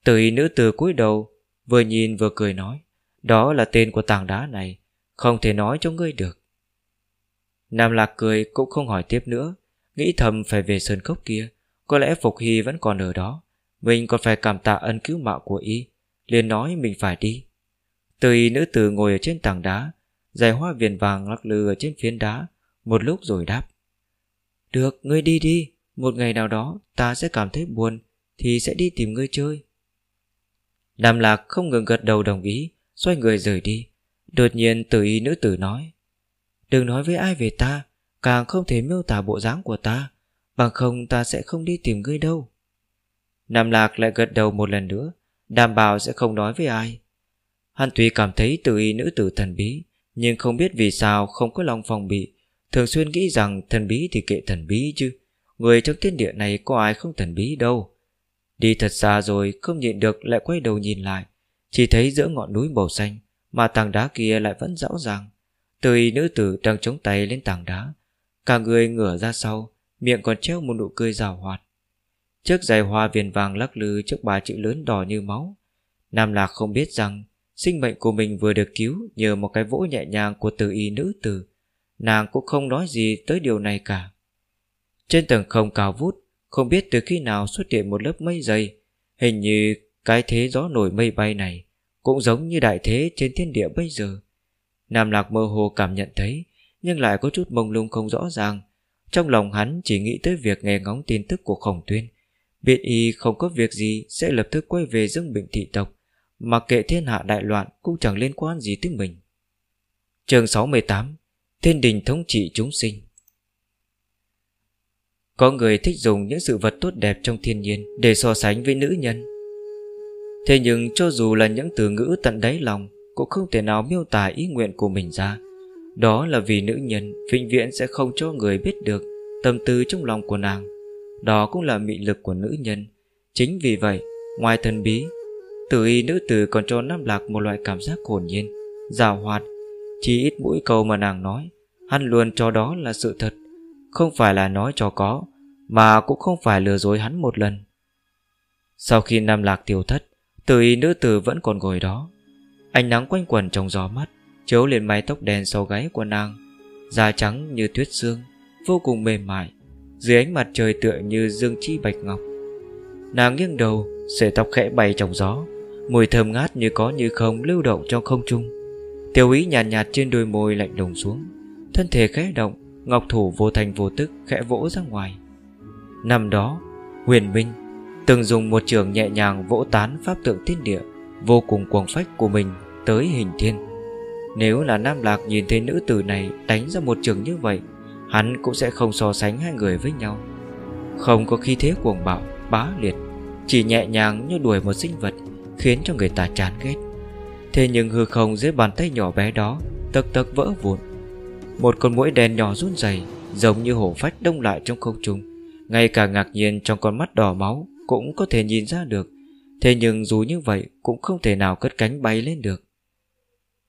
Từ ý nữ từ cúi đầu, Vừa nhìn vừa cười nói, đó là tên của tảng đá này, Không thể nói cho ngươi được. Nam Lạc cười cũng không hỏi tiếp nữa, Nghĩ thầm phải về sơn cốc kia, Có lẽ Phục Hy vẫn còn ở đó, Mình còn phải cảm tạ ân cứu mạng của y, liền nói mình phải đi. Từ y nữ tử ngồi ở trên tảng đá Dài hoa viền vàng lắc lư ở trên phiến đá Một lúc rồi đáp. Được, ngươi đi đi Một ngày nào đó ta sẽ cảm thấy buồn Thì sẽ đi tìm ngươi chơi. Nam Lạc không ngừng gật đầu đồng ý Xoay người rời đi. Đột nhiên tử y nữ tử nói Đừng nói với ai về ta Càng không thể miêu tả bộ dáng của ta Bằng không ta sẽ không đi tìm ngươi đâu. Nam Lạc lại gật đầu một lần nữa Đảm bảo sẽ không nói với ai. Hắn tuy cảm thấy tự y nữ tử thần bí, Nhưng không biết vì sao không có lòng phòng bị, Thường xuyên nghĩ rằng thần bí thì kệ thần bí chứ. Người trong thiên địa này có ai không thần bí đâu. Đi thật xa rồi, không nhịn được lại quay đầu nhìn lại. Chỉ thấy giữa ngọn núi màu xanh, Mà tảng đá kia lại vẫn rõ ràng. Từ y nữ tử đang chống tay lên tảng đá. Cả người ngửa ra sau, Miệng còn treo một nụ cười rào hoạt. Chiếc giày hoa viền vàng lắc lư trước ba chữ lớn đỏ như máu. Nam Lạc không biết rằng Sinh mệnh của mình vừa được cứu Nhờ một cái vỗ nhẹ nhàng của từ y nữ tử. Nàng cũng không nói gì tới điều này cả. Trên tầng không cao vút, Không biết từ khi nào xuất hiện một lớp mây dày. Hình như cái thế gió nổi mây bay này Cũng giống như đại thế trên thiên địa bây giờ. Nam Lạc mơ hồ cảm nhận thấy, Nhưng lại có chút mông lung không rõ ràng. Trong lòng hắn chỉ nghĩ tới việc nghe ngóng tin tức của khổng tuyên. Biết y không có việc gì, Sẽ lập tức quay về dương bệnh thị tộc. Mặc kệ thiên hạ đại loạn Cũng chẳng liên quan gì tới mình. Chương 68 Thiên đình thống trị chúng sinh. Có người thích dùng những sự vật tốt đẹp trong thiên nhiên Để so sánh với nữ nhân. Thế nhưng cho dù là những từ ngữ tận đáy lòng, Cũng không thể nào miêu tả ý nguyện của mình ra. Đó là vì nữ nhân Vĩnh viễn sẽ không cho người biết được Tâm tư trong lòng của nàng. Đó cũng là mị lực của nữ nhân. Chính vì vậy, Ngoài thần bí Tử y nữ tử còn cho Nam Lạc một loại cảm giác hồn nhiên Rào hoạt. Chỉ ít mũi câu mà nàng nói, Hắn luôn cho đó là sự thật. Không phải là nói cho có, Mà cũng không phải lừa dối hắn một lần. Sau khi Nam Lạc tiêu thất Tử y nữ tử vẫn còn ngồi đó. Ánh nắng quanh quần trong gió mắt, Chiếu lên mái tóc đen sau gáy của nàng. Da trắng như tuyết xương Vô cùng mềm mại, Dưới ánh mặt trời tựa như dương chi bạch ngọc. Nàng nghiêng đầu, Sợi tóc khẽ bay trong gió. Mùi thơm ngát như có như không lưu động trong không trung. Tiêu ý nhàn nhạt, nhạt trên đôi môi lạnh đồng xuống. Thân thể khẽ động Ngọc thủ vô thành vô tức khẽ vỗ ra ngoài. Năm đó Huyền Minh Từng dùng một trường nhẹ nhàng vỗ tán pháp tượng thiên địa Vô cùng cuồng phách của mình Tới hình thiên. Nếu là Nam Lạc nhìn thấy nữ tử này Đánh ra một trường như vậy Hắn cũng sẽ không so sánh hai người với nhau. Không có khí thế cuồng bạo Bá liệt Chỉ nhẹ nhàng như đuổi một sinh vật. Khiến cho người ta chán ghét. Thế nhưng hư không dưới bàn tay nhỏ bé đó, Tấc tấc vỡ vụn. Một con mũi đen nhỏ run rẩy, Giống như hổ phách đông lại trong không trung. Ngay cả ngạc nhiên trong con mắt đỏ máu Cũng có thể nhìn ra được. Thế nhưng dù như vậy Cũng không thể nào cất cánh bay lên được.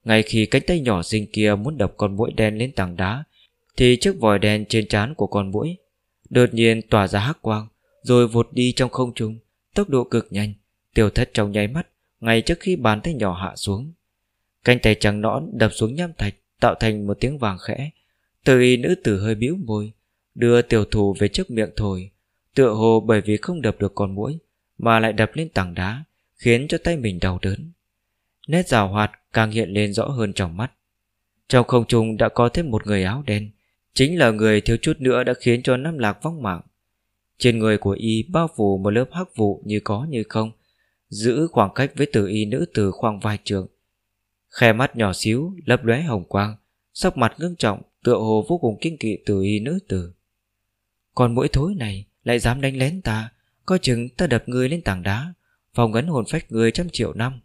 Ngay khi cánh tay nhỏ xinh kia Muốn đập con mũi đen lên tảng đá, Thì chiếc vòi đen trên trán của con mũi Đột nhiên tỏa ra hắc quang, Rồi vụt đi trong không trung, Tốc độ cực nhanh. Tiêu thất trong nháy mắt, Ngay trước khi bàn tay nhỏ hạ xuống. Cánh tay trắng nõn đập xuống nham thạch, Tạo thành một tiếng vàng khẽ. Từ y nữ tử hơi bĩu môi, Đưa tiểu thủ về trước miệng thổi. Tựa hồ bởi vì không đập được con mũi, Mà lại đập lên tảng đá, Khiến cho tay mình đau đớn. Nét rào hoạt càng hiện lên rõ hơn trong mắt. Trong không trung đã có thêm một người áo đen, Chính là người thiếu chút nữa đã khiến cho Nam Lạc vong mạng. Trên người của y bao phủ một lớp hắc vụ như có như không Giữ khoảng cách với tử y nữ từ khoang vai trường Khe mắt nhỏ xíu, lấp lóe hồng quang, Sắc mặt ngưng trọng, Tựa hồ vô cùng kinh kỵ tử y nữ tử Còn mỗi thối này Lại dám đánh lén ta, Coi chừng ta đập người lên tảng đá, Phòng ấn hồn phách người trăm triệu năm.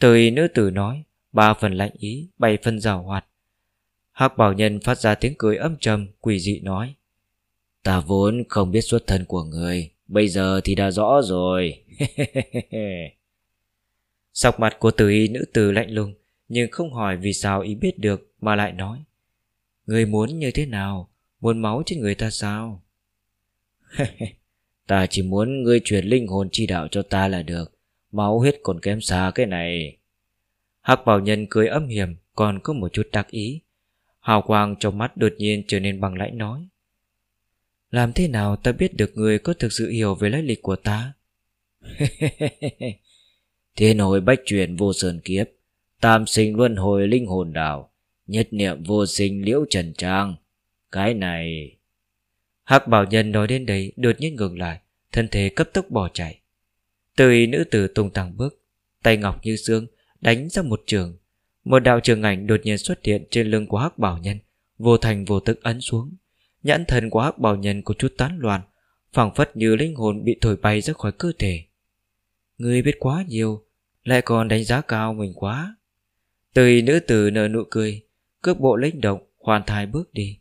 Tử y nữ tử nói, Ba phần lạnh ý, Bảy phần rào hoạt. Hắc bảo nhân phát ra tiếng cười âm trầm, Quỷ dị nói, Ta vốn không biết xuất thân của người, Bây giờ thì đã rõ rồi. Sọc mặt của tử y nữ tử lạnh lùng, Nhưng không hỏi vì sao ý biết được Mà lại nói. Người muốn như thế nào? Muốn máu trên người ta sao? Ta chỉ muốn ngươi truyền linh hồn chi đạo cho ta là được. Máu huyết còn kém xa cái này. Hắc bảo nhân cười âm hiểm, Còn có một chút đặc ý. Hào quang trong mắt đột nhiên trở nên bằng lãnh nói. Làm thế nào ta biết được người có thực sự hiểu về lai lịch của ta? Thiên hồi bách truyền vô sơn kiếp Tam sinh luân hồi linh hồn đảo, Nhất niệm vô sinh liễu trần trang. Cái này hắc bảo nhân nói đến đây Đột nhiên ngừng lại Thân thể cấp tốc bỏ chạy. Từ nữ tử tung tăng bước Tay ngọc như xương Đánh ra một trường. Một đạo trường ảnh đột nhiên xuất hiện trên lưng của hắc bảo nhân Vô thành vô tức ấn xuống. Nhãn thần của hắc bảo nhân có chút tán loạn phảng phất như linh hồn bị thổi bay ra khỏi cơ thể. Ngươi biết quá nhiều Lại còn đánh giá cao mình quá. Từ nữ tử nở nụ cười Cước bộ lĩnh động Hoàn thai bước đi.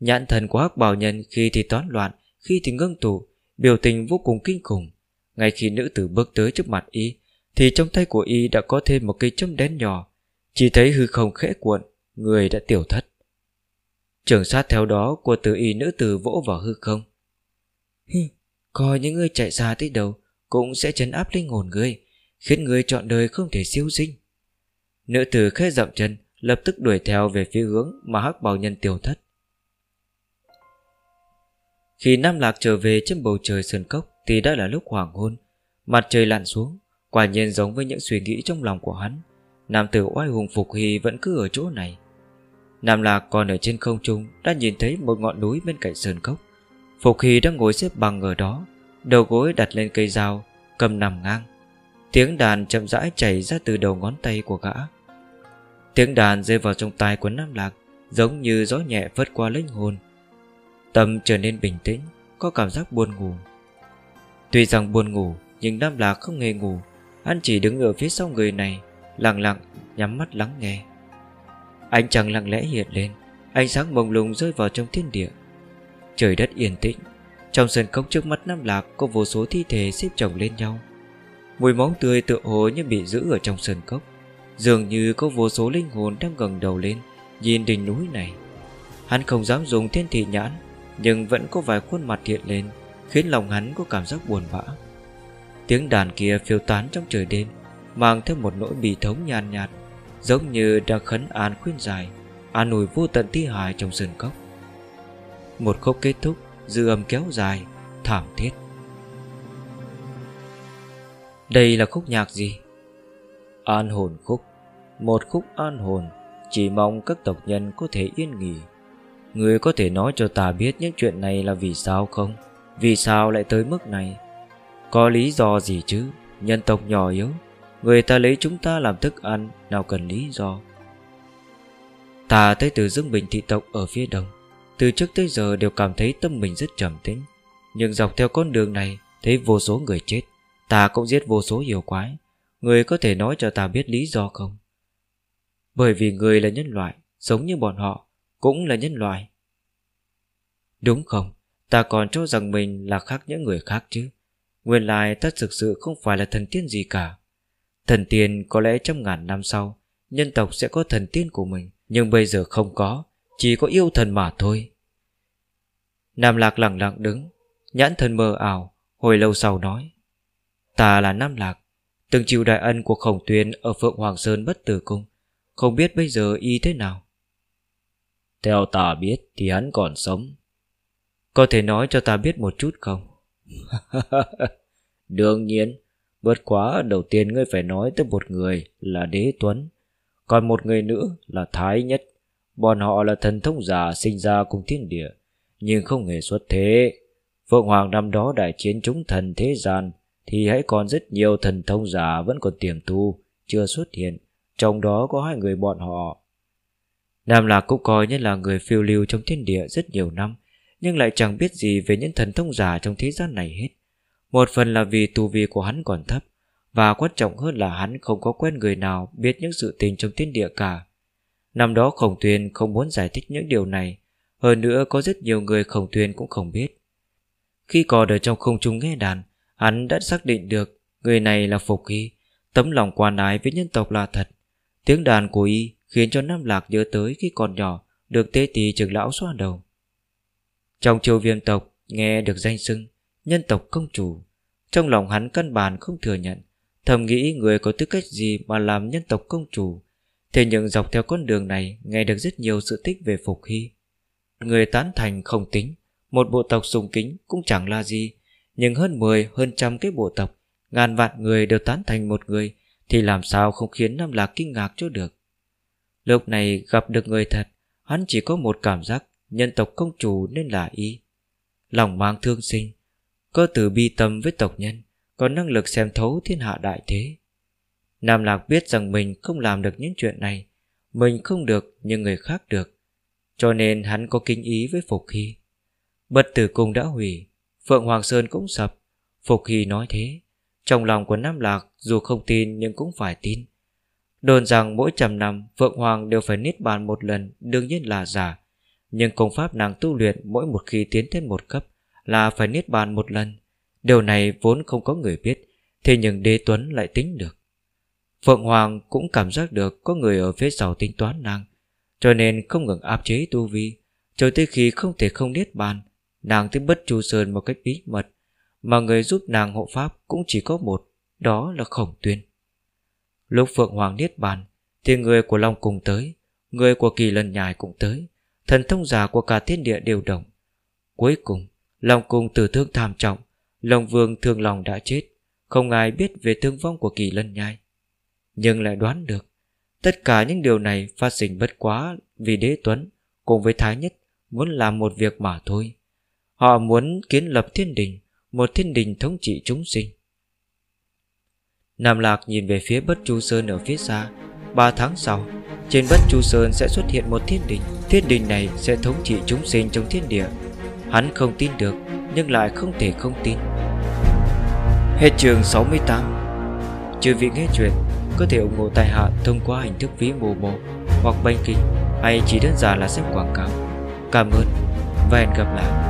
Nhãn thần của hắc bảo nhân khi thì toán loạn Khi thì ngưng tụ Biểu tình vô cùng kinh khủng. Ngay khi nữ tử bước tới trước mặt y Thì trong tay của y đã có thêm một cây châm đen nhỏ. Chỉ thấy hư không khẽ cuộn Người đã tiểu thất. Trường sát theo đó của tử y nữ tử vỗ vào hư không. Hi, Coi những người chạy xa tới đâu cũng sẽ chấn áp linh hồn người Khiến người chọn đời không thể siêu sinh. Nữ tử khẽ dậm chân, Lập tức đuổi theo về phía hướng Mà hắc bào nhân tiêu thất. Khi Nam Lạc trở về trên bầu trời sơn cốc Thì đã là lúc hoàng hôn. Mặt trời lặn xuống, Quả nhiên giống với những suy nghĩ trong lòng của hắn. Nam tử oai hùng Phục Hy vẫn cứ ở chỗ này. Nam Lạc còn ở trên không trung Đã nhìn thấy một ngọn núi bên cạnh sơn cốc. Phục Hy đang ngồi xếp bằng ở đó Đầu gối đặt lên cây dao, Cầm nằm ngang. Tiếng đàn chậm rãi chảy ra từ đầu ngón tay của gã. Tiếng đàn rơi vào trong tai của Nam Lạc, Giống như gió nhẹ vất qua linh hồn. Tâm trở nên bình tĩnh, Có cảm giác buồn ngủ. Tuy rằng buồn ngủ, Nhưng Nam Lạc không hề ngủ. Hắn chỉ đứng ở phía sau người này, Lặng lặng, nhắm mắt lắng nghe. Ánh trăng lặng lẽ hiện lên, Ánh sáng mông lung rơi vào trong thiên địa. Trời đất yên tĩnh. Trong sân cốc trước mắt Nam Lạc Có vô số thi thể xếp chồng lên nhau. Mùi máu tươi tựa hồ như bị giữ ở trong sân cốc. Dường như có vô số linh hồn đang gần đầu lên Nhìn đỉnh núi này. Hắn không dám dùng thiên thị nhãn Nhưng vẫn có vài khuôn mặt hiện lên Khiến lòng hắn có cảm giác buồn bã. Tiếng đàn kia phiêu tán trong trời đêm Mang theo một nỗi bì thống nhàn nhạt, Giống như đang khấn an khuyên dài An ủi vô tận thi hài trong sườn cốc. Một khúc kết thúc. Dư âm kéo dài, Thảm thiết. Đây là khúc nhạc gì? An hồn khúc. Một khúc an hồn, Chỉ mong các tộc nhân có thể yên nghỉ. Người có thể nói cho ta biết những chuyện này là vì sao không? Vì sao lại tới mức này? Có lý do gì chứ? Nhân tộc nhỏ yếu, Người ta lấy chúng ta làm thức ăn, Nào cần lý do? Ta tới từ Dương Bình thị tộc ở phía đông. Từ trước tới giờ đều cảm thấy tâm mình rất trầm tĩnh. Nhưng dọc theo con đường này, Thấy vô số người chết. Ta cũng giết vô số yêu quái. Người có thể nói cho ta biết lý do không? Bởi vì người là nhân loại, sống như bọn họ, Cũng là nhân loại. Đúng không? Ta còn cho rằng mình là khác những người khác chứ. Nguyên lai ta thực sự không phải là thần tiên gì cả. Thần tiên có lẽ trong ngàn năm sau, Nhân tộc sẽ có thần tiên của mình. Nhưng bây giờ không có, Chỉ có yêu thần mà thôi. Nam Lạc lặng lặng đứng Nhãn thần mơ ảo Hồi lâu sau nói Ta là Nam Lạc Từng chịu đại ân của khổng tuyên Ở Phượng Hoàng Sơn bất tử cung Không biết bây giờ y thế nào? Theo ta biết thì hắn còn sống. Có thể nói cho ta biết một chút không? Đương nhiên Bất quá đầu tiên ngươi phải nói tới một người là Đế Tuấn Còn một người nữa là Thái Nhất. Bọn họ là thần thông giả sinh ra cùng thiên địa nhưng không hề xuất thế. Phượng Hoàng năm đó đại chiến chúng thần thế gian, Thì hãy còn rất nhiều thần thông giả vẫn còn tiềm tu, Chưa xuất hiện. Trong đó có hai người bọn họ. Nam Lạc cũng coi như là người phiêu lưu trong thiên địa rất nhiều năm, Nhưng lại chẳng biết gì về những thần thông giả trong thế gian này hết. Một phần là vì tu vi của hắn còn thấp, Và quan trọng hơn là hắn không có quen người nào Biết những sự tình trong thiên địa cả. Năm đó Khổng Tuyền không muốn giải thích những điều này hơn nữa có rất nhiều người Khổng thuyền cũng không biết Khi còn ở trong không trung nghe đàn Hắn đã xác định được Người này là Phục Hy Tấm lòng quan ái với nhân tộc là thật Tiếng đàn của y khiến cho Nam Lạc nhớ tới khi còn nhỏ Được tế tì trưởng lão xoa đầu Trong triều viêm tộc Nghe được danh xưng nhân tộc công chủ. Trong lòng hắn căn bản không thừa nhận, thầm nghĩ người có tư cách gì mà làm nhân tộc công chủ. Thế nhưng dọc theo con đường này nghe được rất nhiều sự tích về Phục Hy. Người tán thành không tính, một bộ tộc sùng kính cũng chẳng là gì, nhưng hơn 10, hơn trăm cái bộ tộc, ngàn vạn người đều tán thành một người, thì làm sao không khiến Nam Lạc kinh ngạc cho được. Lúc này gặp được người thật, hắn chỉ có một cảm giác nhân tộc công chủ nên là y. Lòng mang thương sinh, có từ bi tâm với tộc nhân Có năng lực xem thấu thiên hạ đại thế Nam Lạc biết rằng mình không làm được những chuyện này Mình không được nhưng người khác được cho nên hắn có kinh ý với Phục Hy. Bất tử cung đã hủy, Phượng Hoàng Sơn cũng sập. Phục Hy nói thế, Trong lòng của Nam Lạc dù không tin nhưng cũng phải tin. Đồn rằng mỗi trăm năm, Phượng Hoàng đều phải nít bàn một lần, Đương nhiên là giả. Nhưng công pháp nàng tu luyện mỗi một khi tiến thêm một cấp Là phải niết bàn một lần. Điều này vốn không có người biết, Thế nhưng đế tuấn lại tính được. Phượng Hoàng cũng cảm giác được Có người ở phía sau tính toán nàng. Cho nên không ngừng áp chế tu vi. Cho tới khi không thể không niết bàn, Nàng tới bất chu sơn một cách bí mật, Mà người giúp nàng hộ pháp Cũng chỉ có một, Đó là khổng tuyên. Lúc Phượng Hoàng niết bàn, Thì người của Long cùng tới, Người của kỳ lần nhài cũng tới, Thần thông giả của cả thiên địa đều động. Cuối cùng, Long cùng tử thương tham trọng, Long vương thương lòng đã chết, Không ai biết về thương vong của kỳ lân nhai Nhưng lại đoán được Tất cả những điều này phát sinh bất quá Vì đế tuấn Cùng với Thái Nhất Muốn làm một việc mà thôi. Họ muốn kiến lập thiên đình, Một thiên đình thống trị chúng sinh. Nam Lạc nhìn về phía Bất Chu Sơn ở phía xa. Ba tháng sau, Trên Bất Chu Sơn sẽ xuất hiện một thiên đình. Thiên đình này sẽ thống trị chúng sinh trong thiên địa. Hắn không tin được, Nhưng lại không thể không tin. Hết trường 68 Chưa vị nghe chuyện. Có thể ủng hộ tài hạ thông qua hình thức ví mô mô Hoặc banking Hay chỉ đơn giản là xem quảng cáo. Cảm ơn và hẹn gặp lại.